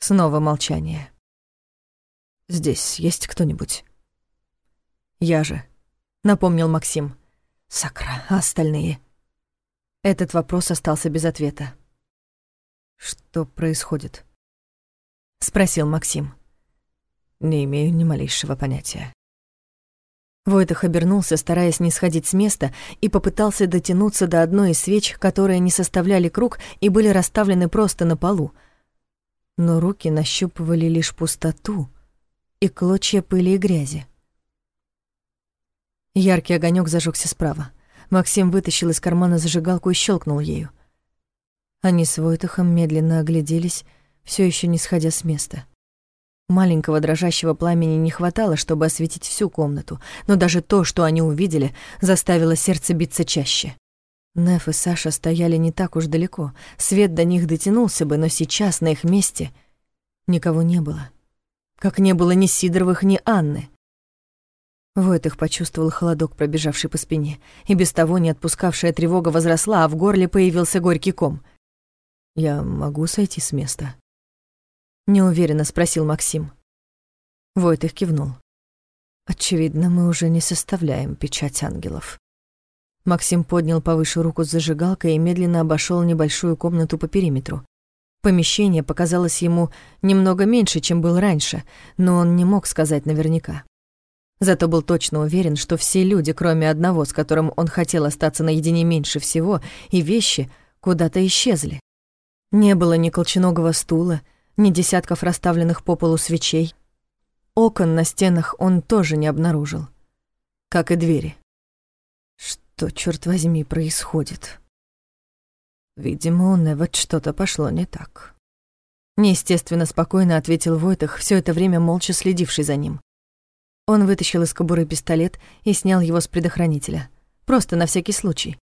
Снова молчание. «Здесь есть кто-нибудь?» «Я же», — напомнил Максим. «Сакра, а остальные?» Этот вопрос остался без ответа. «Что происходит?» — спросил Максим. «Не имею ни малейшего понятия». Войтах обернулся, стараясь не сходить с места, и попытался дотянуться до одной из свеч, которые не составляли круг и были расставлены просто на полу. Но руки нащупывали лишь пустоту и клочья пыли и грязи. Яркий огонек зажегся справа. Максим вытащил из кармана зажигалку и щелкнул ею. Они с Войтахом медленно огляделись, все еще не сходя с места. Маленького дрожащего пламени не хватало, чтобы осветить всю комнату, но даже то, что они увидели, заставило сердце биться чаще. Неф и Саша стояли не так уж далеко. Свет до них дотянулся бы, но сейчас на их месте никого не было. Как не было ни Сидоровых, ни Анны. Войтых почувствовал холодок, пробежавший по спине, и без того не отпускавшая тревога возросла, а в горле появился горький ком. «Я могу сойти с места?» Неуверенно спросил Максим. Войтых кивнул. «Очевидно, мы уже не составляем печать ангелов». Максим поднял повыше руку с зажигалкой и медленно обошел небольшую комнату по периметру. Помещение показалось ему немного меньше, чем был раньше, но он не мог сказать наверняка. Зато был точно уверен, что все люди, кроме одного, с которым он хотел остаться наедине меньше всего, и вещи куда-то исчезли. Не было ни колченогого стула, ни десятков расставленных по полу свечей. Окон на стенах он тоже не обнаружил, как и двери. Что, черт возьми, происходит? Видимо, у Невет что-то пошло не так. Неестественно спокойно ответил Войтах, все это время молча следивший за ним. Он вытащил из кобуры пистолет и снял его с предохранителя. Просто на всякий случай.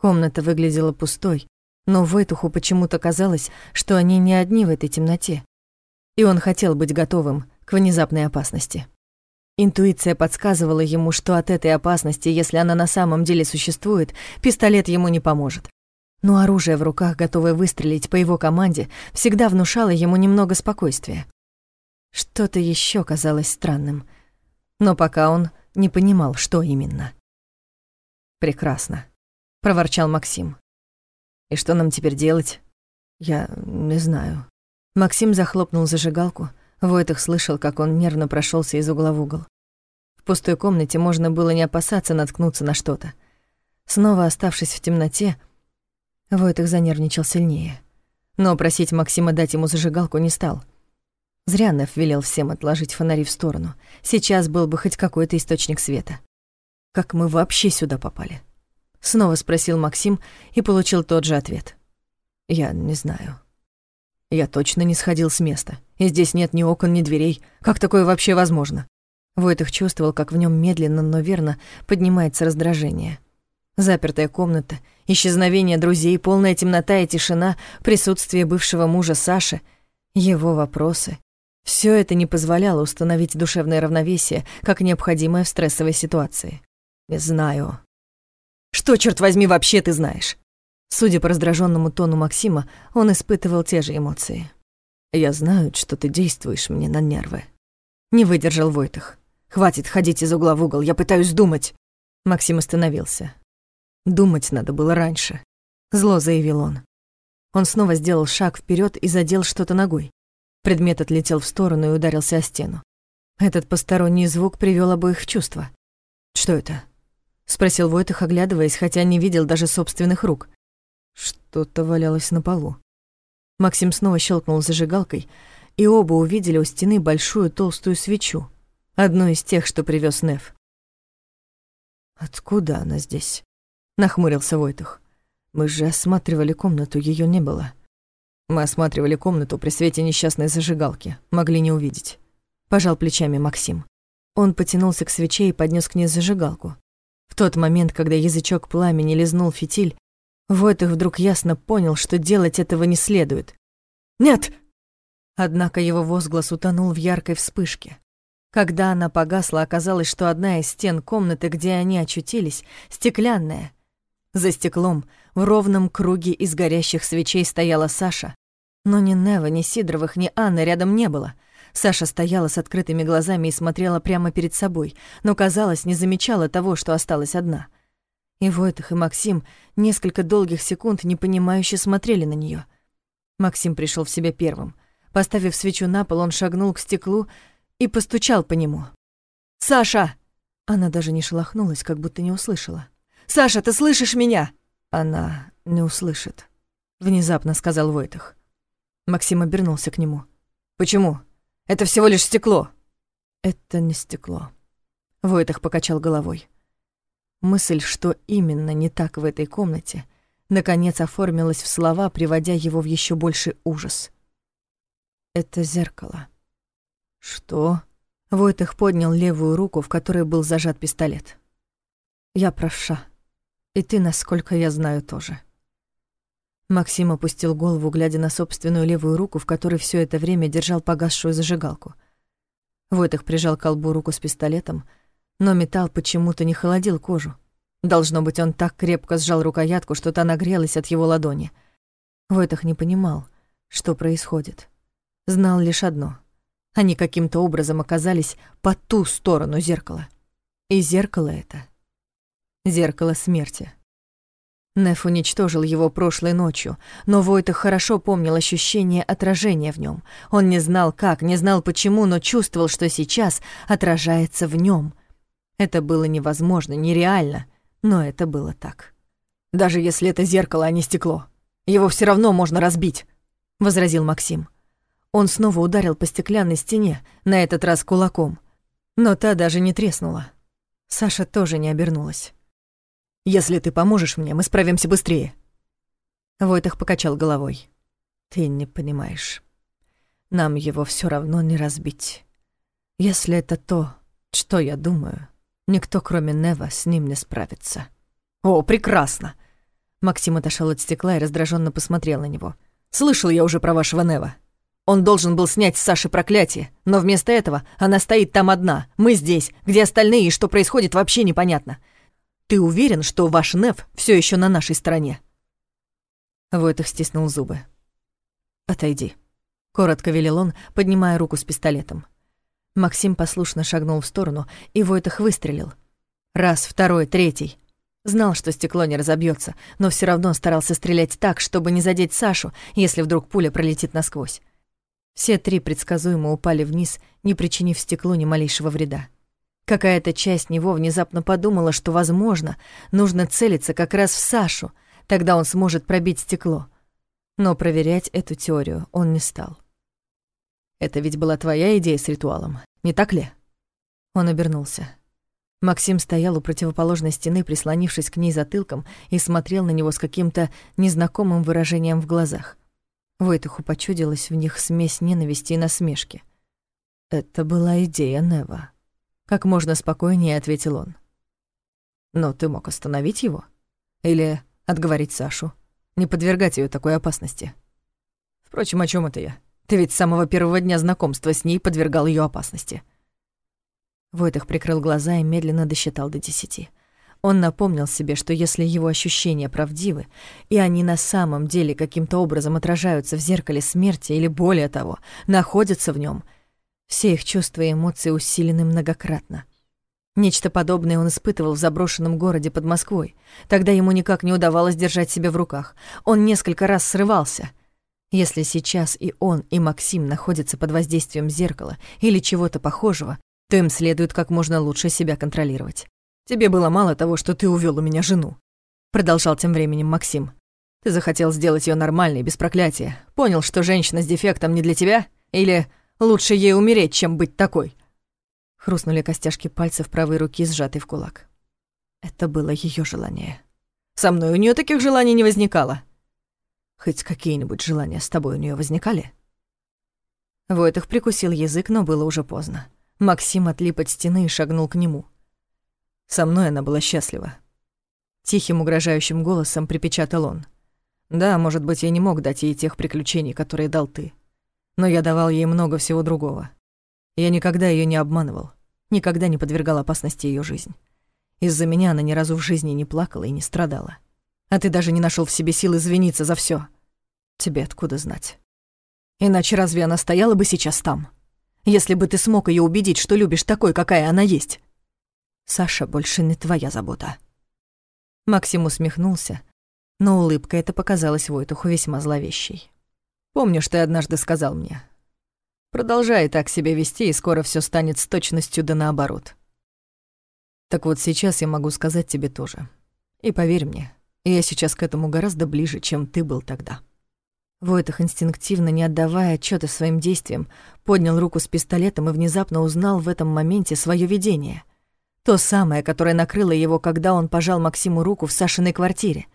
Комната выглядела пустой, но Войтуху почему-то казалось, что они не одни в этой темноте. И он хотел быть готовым к внезапной опасности. Интуиция подсказывала ему, что от этой опасности, если она на самом деле существует, пистолет ему не поможет. Но оружие в руках, готовое выстрелить по его команде, всегда внушало ему немного спокойствия. Что-то еще казалось странным — но пока он не понимал, что именно. «Прекрасно», — проворчал Максим. «И что нам теперь делать?» «Я не знаю». Максим захлопнул зажигалку. Войтых слышал, как он нервно прошелся из угла в угол. В пустой комнате можно было не опасаться наткнуться на что-то. Снова оставшись в темноте, Войтых занервничал сильнее. Но просить Максима дать ему зажигалку не стал — Зря Неф велел всем отложить фонари в сторону. Сейчас был бы хоть какой-то источник света. «Как мы вообще сюда попали?» Снова спросил Максим и получил тот же ответ. «Я не знаю. Я точно не сходил с места. И здесь нет ни окон, ни дверей. Как такое вообще возможно?» Войтых чувствовал, как в нем медленно, но верно поднимается раздражение. Запертая комната, исчезновение друзей, полная темнота и тишина, присутствие бывшего мужа Саши, его вопросы, Все это не позволяло установить душевное равновесие, как необходимое в стрессовой ситуации. «Не знаю». «Что, черт возьми, вообще ты знаешь?» Судя по раздраженному тону Максима, он испытывал те же эмоции. «Я знаю, что ты действуешь мне на нервы». Не выдержал Войтах. «Хватит ходить из угла в угол, я пытаюсь думать». Максим остановился. «Думать надо было раньше», — зло заявил он. Он снова сделал шаг вперед и задел что-то ногой. Предмет отлетел в сторону и ударился о стену. Этот посторонний звук привел обоих в чувство. «Что это?» — спросил Войтах, оглядываясь, хотя не видел даже собственных рук. Что-то валялось на полу. Максим снова щелкнул зажигалкой, и оба увидели у стены большую толстую свечу, одну из тех, что привез Нев. «Откуда она здесь?» — нахмурился Войтах. «Мы же осматривали комнату, ее не было». Мы осматривали комнату при свете несчастной зажигалки, могли не увидеть. Пожал плечами Максим. Он потянулся к свече и поднес к ней зажигалку. В тот момент, когда язычок пламени лизнул фитиль, Войтых вдруг ясно понял, что делать этого не следует. «Нет!» Однако его возглас утонул в яркой вспышке. Когда она погасла, оказалось, что одна из стен комнаты, где они очутились, стеклянная. За стеклом в ровном круге из горящих свечей стояла Саша. Но ни Нева, ни Сидоровых, ни Анны рядом не было. Саша стояла с открытыми глазами и смотрела прямо перед собой, но, казалось, не замечала того, что осталась одна. И Войтах, и Максим несколько долгих секунд непонимающе смотрели на нее. Максим пришел в себя первым. Поставив свечу на пол, он шагнул к стеклу и постучал по нему. «Саша!» Она даже не шелохнулась, как будто не услышала. «Саша, ты слышишь меня?» «Она не услышит», — внезапно сказал Войтах. Максим обернулся к нему. «Почему? Это всего лишь стекло». «Это не стекло». Войтах покачал головой. Мысль, что именно не так в этой комнате, наконец оформилась в слова, приводя его в еще больший ужас. «Это зеркало». «Что?» Войтах поднял левую руку, в которой был зажат пистолет. «Я правша». И ты, насколько я знаю, тоже. Максим опустил голову, глядя на собственную левую руку, в которой все это время держал погасшую зажигалку. Войтых прижал к колбу руку с пистолетом, но металл почему-то не холодил кожу. Должно быть, он так крепко сжал рукоятку, что та нагрелась от его ладони. Войтах не понимал, что происходит. Знал лишь одно. Они каким-то образом оказались по ту сторону зеркала. И зеркало это Зеркало смерти. Неф уничтожил его прошлой ночью, но Войтах хорошо помнил ощущение отражения в нем. Он не знал как, не знал почему, но чувствовал, что сейчас отражается в нем. Это было невозможно, нереально, но это было так. «Даже если это зеркало, а не стекло, его все равно можно разбить», — возразил Максим. Он снова ударил по стеклянной стене, на этот раз кулаком. Но та даже не треснула. Саша тоже не обернулась. Если ты поможешь мне, мы справимся быстрее». Войтах покачал головой. «Ты не понимаешь. Нам его все равно не разбить. Если это то, что я думаю, никто, кроме Нева, с ним не справится». «О, прекрасно!» Максим отошел от стекла и раздраженно посмотрел на него. «Слышал я уже про вашего Нева. Он должен был снять с Саши проклятие, но вместо этого она стоит там одна, мы здесь, где остальные и что происходит вообще непонятно. Ты уверен, что ваш Нев все еще на нашей стороне?» Войтых стиснул зубы. «Отойди», — коротко велел он, поднимая руку с пистолетом. Максим послушно шагнул в сторону, и Войтах выстрелил. Раз, второй, третий. Знал, что стекло не разобьется, но все равно старался стрелять так, чтобы не задеть Сашу, если вдруг пуля пролетит насквозь. Все три предсказуемо упали вниз, не причинив стеклу ни малейшего вреда. Какая-то часть него внезапно подумала, что, возможно, нужно целиться как раз в Сашу, тогда он сможет пробить стекло. Но проверять эту теорию он не стал. «Это ведь была твоя идея с ритуалом, не так ли?» Он обернулся. Максим стоял у противоположной стены, прислонившись к ней затылком, и смотрел на него с каким-то незнакомым выражением в глазах. Войтуху почудилась в них смесь ненависти и насмешки. Это была идея Нева. Как можно спокойнее ответил он. Но ты мог остановить его? Или отговорить Сашу? Не подвергать ее такой опасности? Впрочем, о чем это я? Ты ведь с самого первого дня знакомства с ней подвергал ее опасности. Войтах прикрыл глаза и медленно досчитал до десяти. Он напомнил себе, что если его ощущения правдивы, и они на самом деле каким-то образом отражаются в зеркале смерти или, более того, находятся в нем, все их чувства и эмоции усилены многократно. Нечто подобное он испытывал в заброшенном городе под Москвой. Тогда ему никак не удавалось держать себя в руках. Он несколько раз срывался. Если сейчас и он, и Максим находятся под воздействием зеркала или чего-то похожего, то им следует как можно лучше себя контролировать. Тебе было мало того, что ты увел у меня жену. Продолжал тем временем Максим. Ты захотел сделать ее нормальной, без проклятия. Понял, что женщина с дефектом не для тебя? Или лучше ей умереть, чем быть такой? Хрустнули костяшки пальцев правой руки, сжатой в кулак. Это было ее желание. Со мной у нее таких желаний не возникало. Хоть какие-нибудь желания с тобой у нее возникали? Войтах прикусил язык, но было уже поздно. Максим отлип от стены и шагнул к нему. Со мной она была счастлива. Тихим угрожающим голосом припечатал он. Да, может быть, я не мог дать ей тех приключений, которые дал ты. Но я давал ей много всего другого. Я никогда ее не обманывал, никогда не подвергал опасности ее жизнь. Из-за меня она ни разу в жизни не плакала и не страдала. А ты даже не нашел в себе сил извиниться за все. Тебе откуда знать? Иначе разве она стояла бы сейчас там? Если бы ты смог ее убедить, что любишь такой, какая она есть. Саша больше не твоя забота». Максим усмехнулся, но улыбка эта показалась Войтуху весьма зловещей. «Помню, что ты однажды сказал мне. Продолжай так себя вести, и скоро все станет с точностью да наоборот. Так вот сейчас я могу сказать тебе тоже. И поверь мне, я сейчас к этому гораздо ближе, чем ты был тогда». Войтах инстинктивно, не отдавая отчета своим действиям, поднял руку с пистолетом и внезапно узнал в этом моменте свое видение — то самое, которое накрыло его, когда он пожал Максиму руку в Сашиной квартире.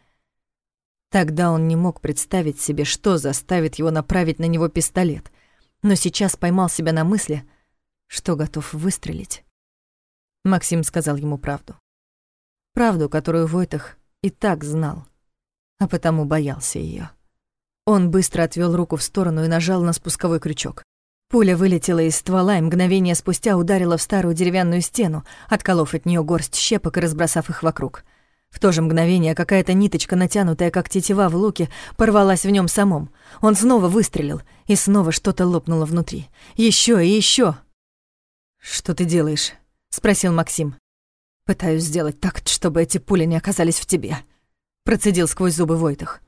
Тогда он не мог представить себе, что заставит его направить на него пистолет, но сейчас поймал себя на мысли, что готов выстрелить. Максим сказал ему правду. Правду, которую Войтах и так знал, а потому боялся ее. Он быстро отвел руку в сторону и нажал на спусковой крючок. Пуля вылетела из ствола и мгновение спустя ударила в старую деревянную стену, отколов от нее горсть щепок и разбросав их вокруг. В то же мгновение какая-то ниточка, натянутая как тетива в луке, порвалась в нем самом. Он снова выстрелил, и снова что-то лопнуло внутри. Еще и еще. «Что ты делаешь?» — спросил Максим. «Пытаюсь сделать так, чтобы эти пули не оказались в тебе», — процедил сквозь зубы Войтах.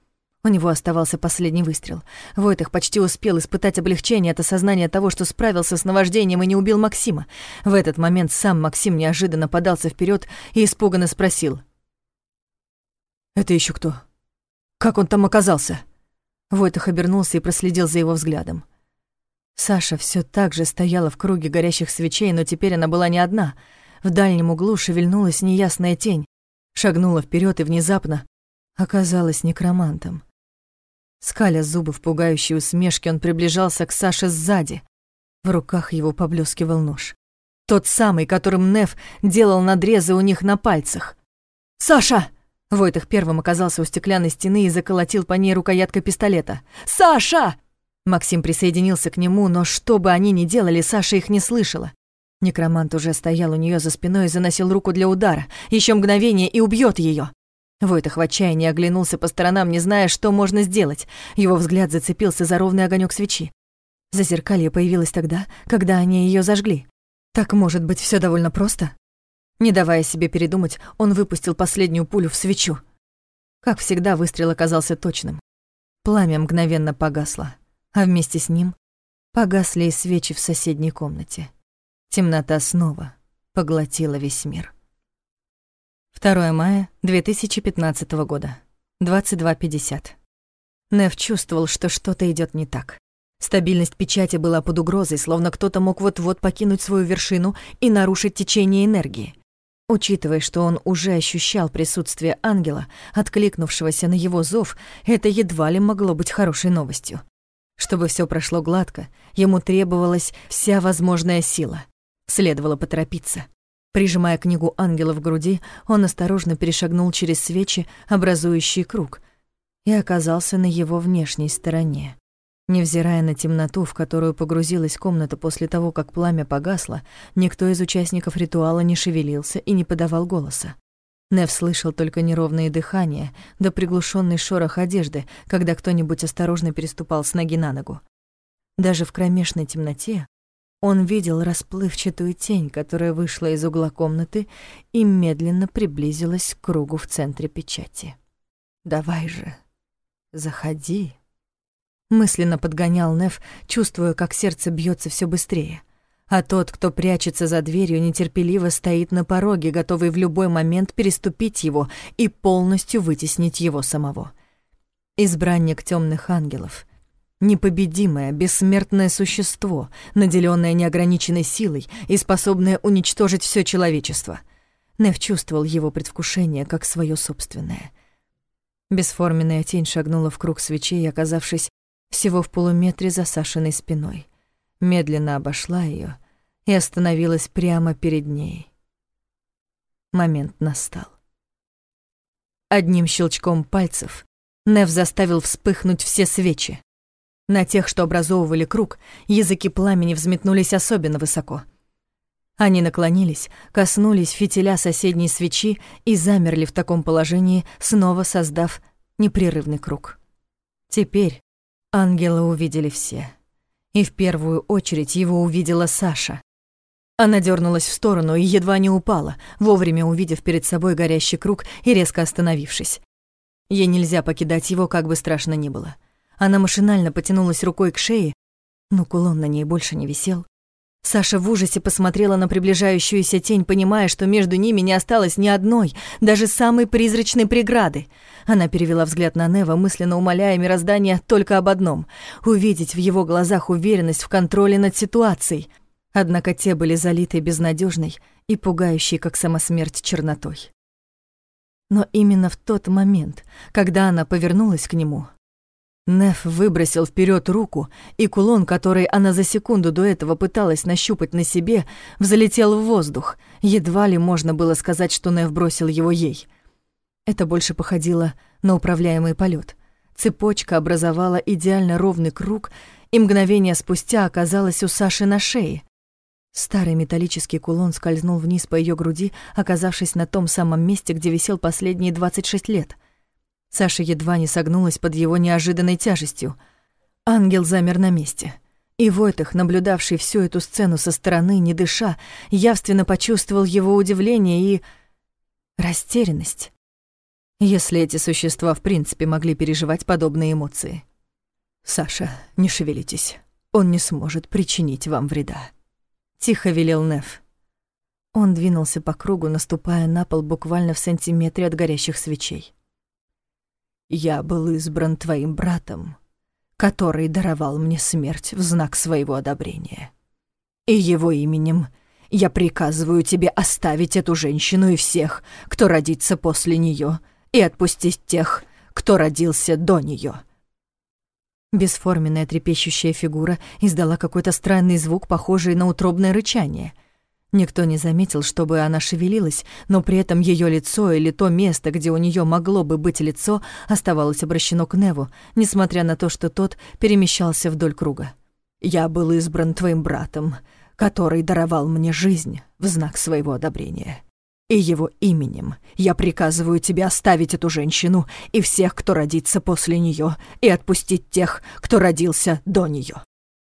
У него оставался последний выстрел. Войтах почти успел испытать облегчение от осознания того, что справился с наваждением и не убил Максима. В этот момент сам Максим неожиданно подался вперед и испуганно спросил. «Это еще кто? Как он там оказался?» Войтах обернулся и проследил за его взглядом. Саша все так же стояла в круге горящих свечей, но теперь она была не одна. В дальнем углу шевельнулась неясная тень, шагнула вперед и внезапно оказалась некромантом. Скаля зубы в пугающей усмешке, он приближался к Саше сзади. В руках его поблескивал нож. Тот самый, которым Неф делал надрезы у них на пальцах. «Саша!» Войтых первым оказался у стеклянной стены и заколотил по ней рукояткой пистолета. «Саша!» Максим присоединился к нему, но что бы они ни делали, Саша их не слышала. Некромант уже стоял у нее за спиной и заносил руку для удара. Еще мгновение и убьет ее. Войтах в отчаянии оглянулся по сторонам, не зная, что можно сделать. Его взгляд зацепился за ровный огонек свечи. Зазеркалье появилось тогда, когда они ее зажгли. Так, может быть, все довольно просто? Не давая себе передумать, он выпустил последнюю пулю в свечу. Как всегда, выстрел оказался точным. Пламя мгновенно погасло, а вместе с ним погасли и свечи в соседней комнате. Темнота снова поглотила весь мир. 2 мая 2015 года, 22.50. Нев чувствовал, что что-то идет не так. Стабильность печати была под угрозой, словно кто-то мог вот-вот покинуть свою вершину и нарушить течение энергии. Учитывая, что он уже ощущал присутствие ангела, откликнувшегося на его зов, это едва ли могло быть хорошей новостью. Чтобы все прошло гладко, ему требовалась вся возможная сила. Следовало поторопиться. Прижимая книгу ангела в груди, он осторожно перешагнул через свечи, образующие круг, и оказался на его внешней стороне. Невзирая на темноту, в которую погрузилась комната после того, как пламя погасло, никто из участников ритуала не шевелился и не подавал голоса. Нев слышал только неровные дыхания да приглушенный шорох одежды, когда кто-нибудь осторожно переступал с ноги на ногу. Даже в кромешной темноте он видел расплывчатую тень, которая вышла из угла комнаты и медленно приблизилась к кругу в центре печати. «Давай же, заходи», Мысленно подгонял Нев, чувствуя, как сердце бьется все быстрее. А тот, кто прячется за дверью, нетерпеливо стоит на пороге, готовый в любой момент переступить его и полностью вытеснить его самого. Избранник темных ангелов. Непобедимое, бессмертное существо, наделенное неограниченной силой и способное уничтожить все человечество. Нев чувствовал его предвкушение как свое собственное — Бесформенная тень шагнула в круг свечей, оказавшись всего в полуметре за Сашиной спиной. Медленно обошла ее и остановилась прямо перед ней. Момент настал. Одним щелчком пальцев Нев заставил вспыхнуть все свечи. На тех, что образовывали круг, языки пламени взметнулись особенно высоко. Они наклонились, коснулись фитиля соседней свечи и замерли в таком положении, снова создав непрерывный круг. Теперь Ангела увидели все. И в первую очередь его увидела Саша. Она дернулась в сторону и едва не упала, вовремя увидев перед собой горящий круг и резко остановившись. Ей нельзя покидать его, как бы страшно ни было. Она машинально потянулась рукой к шее, но кулон на ней больше не висел. Саша в ужасе посмотрела на приближающуюся тень, понимая, что между ними не осталось ни одной, даже самой призрачной преграды. Она перевела взгляд на Нева, мысленно умоляя мироздание только об одном — увидеть в его глазах уверенность в контроле над ситуацией. Однако те были залиты безнадежной и пугающей, как сама смерть, чернотой. Но именно в тот момент, когда она повернулась к нему, Неф выбросил вперед руку, и кулон, который она за секунду до этого пыталась нащупать на себе, взлетел в воздух. Едва ли можно было сказать, что Неф бросил его ей. Это больше походило на управляемый полет. Цепочка образовала идеально ровный круг, и мгновение спустя оказалась у Саши на шее. Старый металлический кулон скользнул вниз по ее груди, оказавшись на том самом месте, где висел последние 26 лет. Саша едва не согнулась под его неожиданной тяжестью. Ангел замер на месте. И Войтах, наблюдавший всю эту сцену со стороны, не дыша, явственно почувствовал его удивление и... растерянность. Если эти существа в принципе могли переживать подобные эмоции. «Саша, не шевелитесь. Он не сможет причинить вам вреда», — тихо велел Неф. Он двинулся по кругу, наступая на пол буквально в сантиметре от горящих свечей. Я был избран твоим братом, который даровал мне смерть в знак своего одобрения. И его именем я приказываю тебе оставить эту женщину и всех, кто родится после нее, и отпустить тех, кто родился до нее. Бесформенная трепещущая фигура издала какой-то странный звук, похожий на утробное рычание — Никто не заметил, чтобы она шевелилась, но при этом ее лицо или то место, где у нее могло бы быть лицо, оставалось обращено к Неву, несмотря на то, что тот перемещался вдоль круга. «Я был избран твоим братом, который даровал мне жизнь в знак своего одобрения. И его именем я приказываю тебе оставить эту женщину и всех, кто родится после нее, и отпустить тех, кто родился до нее.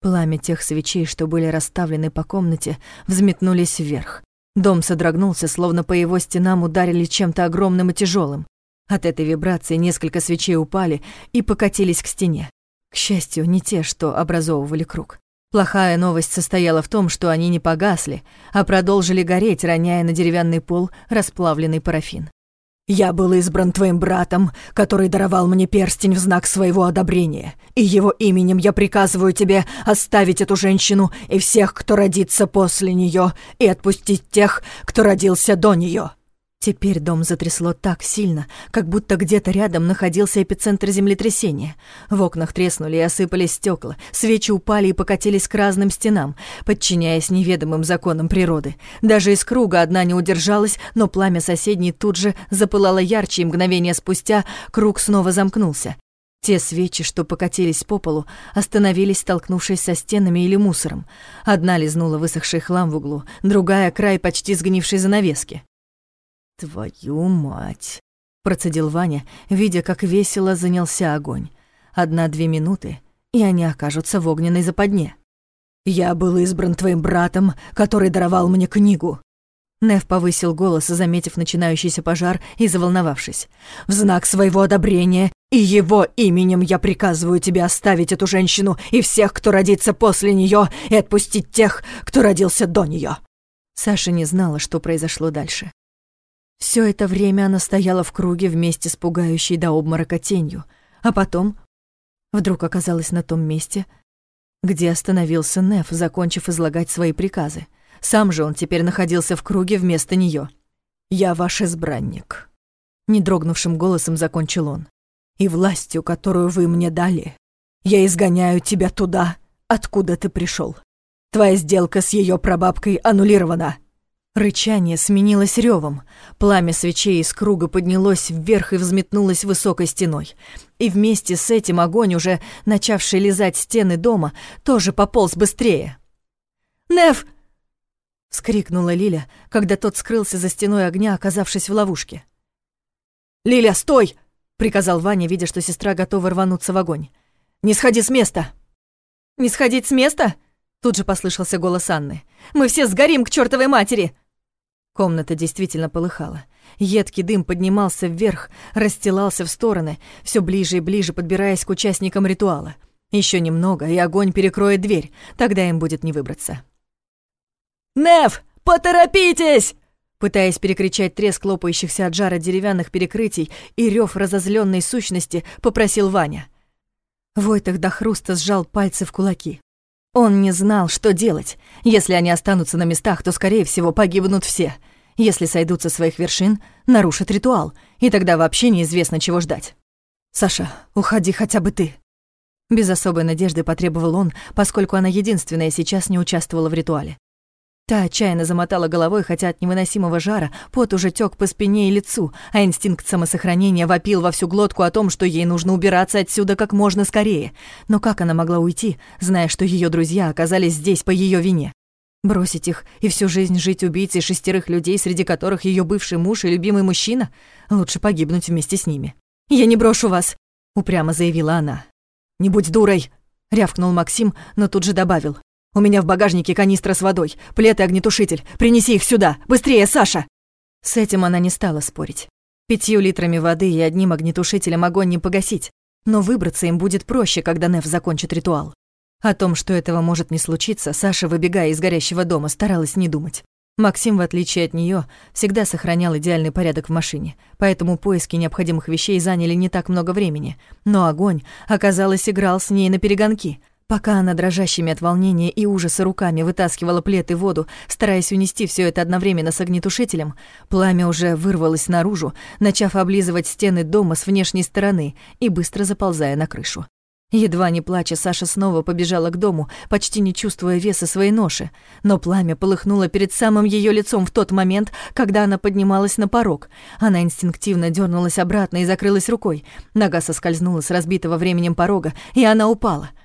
Пламя тех свечей, что были расставлены по комнате, взметнулись вверх. Дом содрогнулся, словно по его стенам ударили чем-то огромным и тяжелым. От этой вибрации несколько свечей упали и покатились к стене. К счастью, не те, что образовывали круг. Плохая новость состояла в том, что они не погасли, а продолжили гореть, роняя на деревянный пол расплавленный парафин. Я был избран твоим братом, который даровал мне перстень в знак своего одобрения, и его именем я приказываю тебе оставить эту женщину и всех, кто родится после нее, и отпустить тех, кто родился до нее. Теперь дом затрясло так сильно, как будто где-то рядом находился эпицентр землетрясения. В окнах треснули и осыпались стекла, свечи упали и покатились к разным стенам, подчиняясь неведомым законам природы. Даже из круга одна не удержалась, но пламя соседней тут же запылало ярче, и мгновение спустя круг снова замкнулся. Те свечи, что покатились по полу, остановились, столкнувшись со стенами или мусором. Одна лизнула высохший хлам в углу, другая — край почти сгнившей занавески. «Твою мать!» — процедил Ваня, видя, как весело занялся огонь. Одна-две минуты, и они окажутся в огненной западне. «Я был избран твоим братом, который даровал мне книгу. Нев повысил голос, заметив начинающийся пожар и заволновавшись. «В знак своего одобрения и его именем я приказываю тебе оставить эту женщину и всех, кто родится после нее, и отпустить тех, кто родился до нее. Саша не знала, что произошло дальше. Все это время она стояла в круге вместе с пугающей до обморока тенью, а потом вдруг оказалась на том месте, где остановился Нев, закончив излагать свои приказы. Сам же он теперь находился в круге вместо нее. «Я ваш избранник», — недрогнувшим голосом закончил он. «И властью, которую вы мне дали, я изгоняю тебя туда, откуда ты пришел. Твоя сделка с ее прабабкой аннулирована». Рычание сменилось ревом. Пламя свечей из круга поднялось вверх и взметнулось высокой стеной. И вместе с этим огонь, уже начавший лизать стены дома, тоже пополз быстрее. «Неф, — вскрикнула Лиля, когда тот скрылся за стеной огня, оказавшись в ловушке. «Лиля, стой!» — приказал Ваня, видя, что сестра готова рвануться в огонь. «Не сходи с места!» «Не сходить с места?» — тут же послышался голос Анны. «Мы все сгорим к чертовой матери!» Комната действительно полыхала. Едкий дым поднимался вверх, расстилался в стороны, все ближе и ближе подбираясь к участникам ритуала. Еще немного, и огонь перекроет дверь, тогда им будет не выбраться. «Нев, поторопитесь!» Пытаясь перекричать треск лопающихся от жара деревянных перекрытий и рев разозленной сущности, попросил Ваня. Войтах до хруста сжал пальцы в кулаки. Он не знал, что делать. Если они останутся на местах, то, скорее всего, погибнут все. Если сойдут со своих вершин, нарушат ритуал, и тогда вообще неизвестно, чего ждать. «Саша, уходи хотя бы ты!» Без особой надежды потребовал он, поскольку она единственная сейчас не участвовала в ритуале. Та отчаянно замотала головой, хотя от невыносимого жара пот уже тёк по спине и лицу, а инстинкт самосохранения вопил во всю глотку о том, что ей нужно убираться отсюда как можно скорее. Но как она могла уйти, зная, что её друзья оказались здесь по её вине? Бросить их и всю жизнь жить убийцей шестерых людей, среди которых её бывший муж и любимый мужчина? Лучше погибнуть вместе с ними. «Я не брошу вас!» — упрямо заявила она. «Не будь дурой!» — рявкнул Максим, но тут же добавил. У меня в багажнике канистра с водой, плед и огнетушитель. Принеси их сюда! Быстрее, Саша!» С этим она не стала спорить. Пятью литрами воды и одним огнетушителем огонь не погасить, но выбраться им будет проще, когда Неф закончит ритуал. О том, что этого может не случиться, Саша, выбегая из горящего дома, старалась не думать. Максим, в отличие от нее, всегда сохранял идеальный порядок в машине, поэтому поиски необходимых вещей заняли не так много времени. Но огонь, оказалось, играл с ней на перегонки — Пока она дрожащими от волнения и ужаса руками вытаскивала плед и воду, стараясь унести все это одновременно с огнетушителем, пламя уже вырвалось наружу, начав облизывать стены дома с внешней стороны и быстро заползая на крышу. Едва не плача, Саша снова побежала к дому, почти не чувствуя веса своей ноши, но пламя полыхнуло перед самым ее лицом в тот момент, когда она поднималась на порог. Она инстинктивно дернулась обратно и закрылась рукой. Нога соскользнула с разбитого временем порога, и она упала —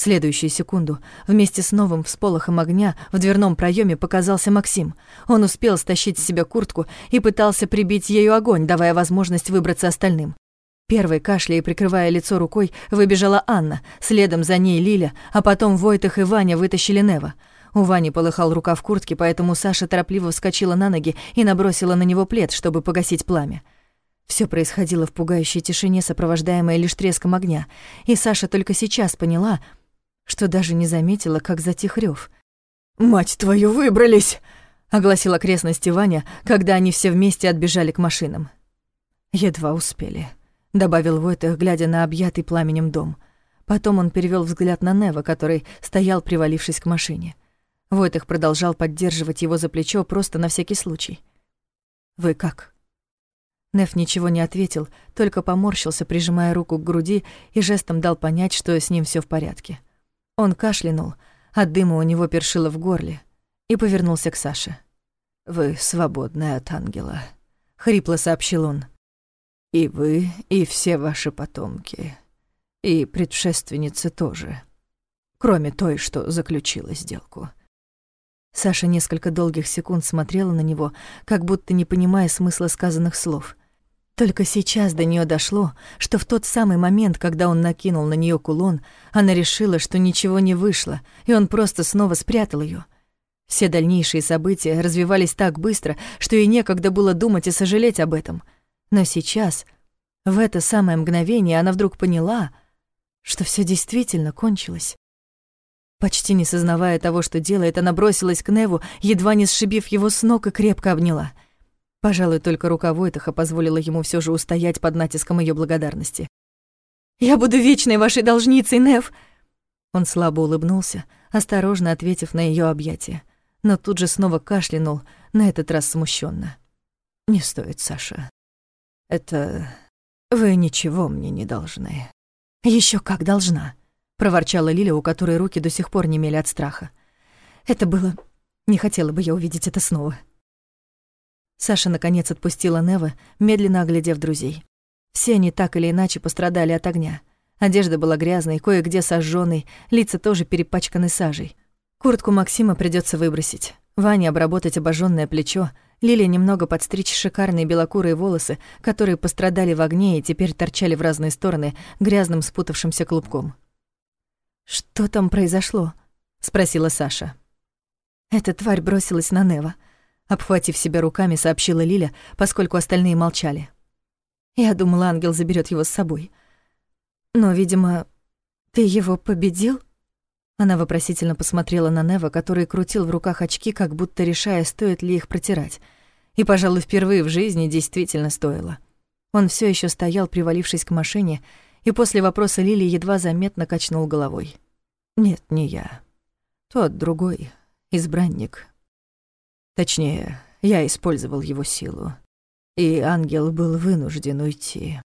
следующую секунду вместе с новым всполохом огня в дверном проеме показался Максим. Он успел стащить с себя куртку и пытался прибить ею огонь, давая возможность выбраться остальным. Первой, кашляя и прикрывая лицо рукой, выбежала Анна, следом за ней Лиля, а потом Войтах и Ваня вытащили Нева. У Вани полыхал рука в куртке, поэтому Саша торопливо вскочила на ноги и набросила на него плед, чтобы погасить пламя. Все происходило в пугающей тишине, сопровождаемой лишь треском огня, и Саша только сейчас поняла — что даже не заметила, как затих рёв. «Мать твою, выбрались!» — огласил окрестности Ваня, когда они все вместе отбежали к машинам. «Едва успели», — добавил Войтах, глядя на объятый пламенем дом. Потом он перевёл взгляд на Нева, который стоял, привалившись к машине. Войтах продолжал поддерживать его за плечо просто на всякий случай. «Вы как?» Нев ничего не ответил, только поморщился, прижимая руку к груди и жестом дал понять, что с ним всё в порядке. Он кашлянул, от дыма у него першило в горле, и повернулся к Саше. «Вы свободны от ангела», — хрипло сообщил он. «И вы, и все ваши потомки. И предшественницы тоже. Кроме той, что заключила сделку. Саша несколько долгих секунд смотрела на него, как будто не понимая смысла сказанных слов. Только сейчас до нее дошло, что в тот самый момент, когда он накинул на нее кулон, она решила, что ничего не вышло, и он просто снова спрятал ее. Все дальнейшие события развивались так быстро, что ей некогда было думать и сожалеть об этом. Но сейчас, в это самое мгновение, она вдруг поняла, что все действительно кончилось. Почти не сознавая того, что делает, она бросилась к Неву, едва не сшибив его с ног и крепко обняла. Пожалуй, только рука Войтаха позволила ему все же устоять под натиском ее благодарности. «Я буду вечной вашей должницей, Нев!» Он слабо улыбнулся, осторожно ответив на ее объятие, но тут же снова кашлянул, на этот раз смущенно. «Не стоит, Саша. Это... Вы ничего мне не должны». Еще как должна!» проворчала Лиля, у которой руки до сих пор немели от страха. Это было... Не хотела бы я увидеть это снова. Саша наконец отпустила Нева, медленно оглядев друзей. Все они так или иначе пострадали от огня. Одежда была грязной, кое-где сожжённой, лица тоже перепачканы сажей. Куртку Максима придется выбросить. Ване обработать обожженное плечо, Лиле немного подстричь шикарные белокурые волосы, которые пострадали в огне и теперь торчали в разные стороны грязным спутавшимся клубком. «Что там произошло?» — спросила Саша. Эта тварь бросилась на Нева. Обхватив себя руками, сообщила Лиля, поскольку остальные молчали. Я думала, ангел заберет его с собой. Но, видимо, ты его победил? Она вопросительно посмотрела на Нева, который крутил в руках очки, как будто решая, стоит ли их протирать. И, пожалуй, впервые в жизни действительно стоило. Он все еще стоял, привалившись к машине, и после вопроса Лили едва заметно качнул головой. «Нет, не я. Тот другой, избранник. Точнее, я использовал его силу, и ангел был вынужден уйти.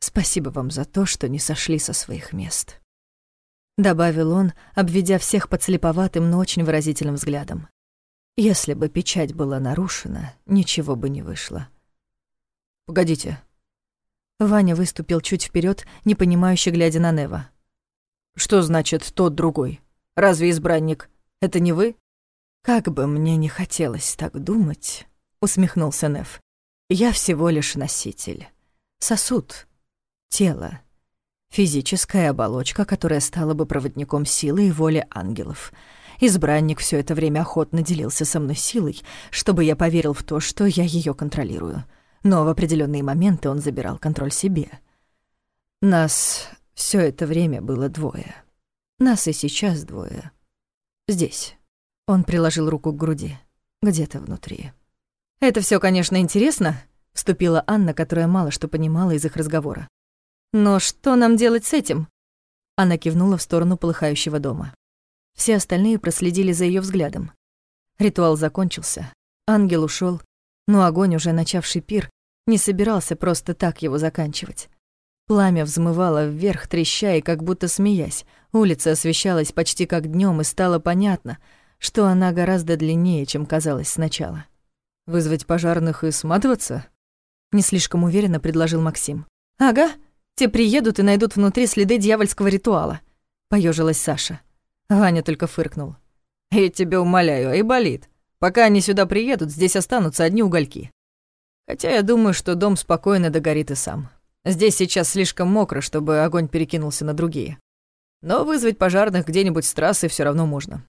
Спасибо вам за то, что не сошли со своих мест». Добавил он, обведя всех подслеповатым, но очень выразительным взглядом. Если бы печать была нарушена, ничего бы не вышло. «Погодите», Ваня выступил чуть вперед, непонимающе глядя на Нева. «Что значит тот другой? Разве избранник? Это не вы?» «Как бы мне не хотелось так думать», — усмехнулся Нев. «Я всего лишь носитель. Сосуд. Тело. Физическая оболочка, которая стала бы проводником силы и воли ангелов. Избранник все это время охотно делился со мной силой, чтобы я поверил в то, что я ее контролирую но в определенные моменты он забирал контроль себе. Нас все это время было двое. Нас и сейчас двое. Здесь. Он приложил руку к груди. Где-то внутри. «Это все, конечно, интересно», — вступила Анна, которая мало что понимала из их разговора. «Но что нам делать с этим?» Она кивнула в сторону полыхающего дома. Все остальные проследили за ее взглядом. Ритуал закончился. Ангел ушел, но огонь, уже начавший пир, не собирался просто так его заканчивать. Пламя взмывало вверх, треща и как будто смеясь. Улица освещалась почти как днем, и стало понятно, что она гораздо длиннее, чем казалось сначала. «Вызвать пожарных и сматываться?» Не слишком уверенно предложил Максим. «Ага, те приедут и найдут внутри следы дьявольского ритуала», — поежилась Саша. Ваня только фыркнул. «Я тебя умоляю, и болит. Пока они сюда приедут, здесь останутся одни угольки. Хотя я думаю, что дом спокойно догорит и сам. Здесь сейчас слишком мокро, чтобы огонь перекинулся на другие. Но вызвать пожарных где-нибудь с трассы все равно можно.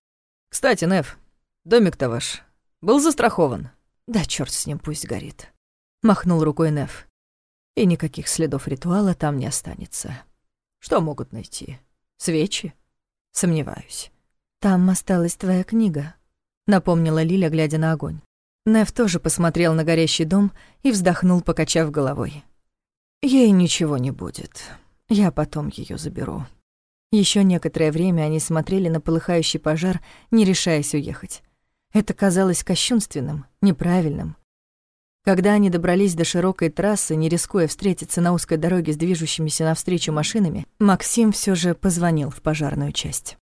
Кстати, Нев, домик-то ваш был застрахован. Да черт с ним, пусть горит. Махнул рукой Нев. И никаких следов ритуала там не останется. Что могут найти? Свечи? Сомневаюсь. Там осталась твоя книга, напомнила Лиля, глядя на огонь. Нев тоже посмотрел на горящий дом и вздохнул, покачав головой. Ей ничего не будет. Я потом ее заберу. Еще некоторое время они смотрели на полыхающий пожар, не решаясь уехать. Это казалось кощунственным, неправильным. Когда они добрались до широкой трассы, не рискуя встретиться на узкой дороге с движущимися навстречу машинами, Максим все же позвонил в пожарную часть.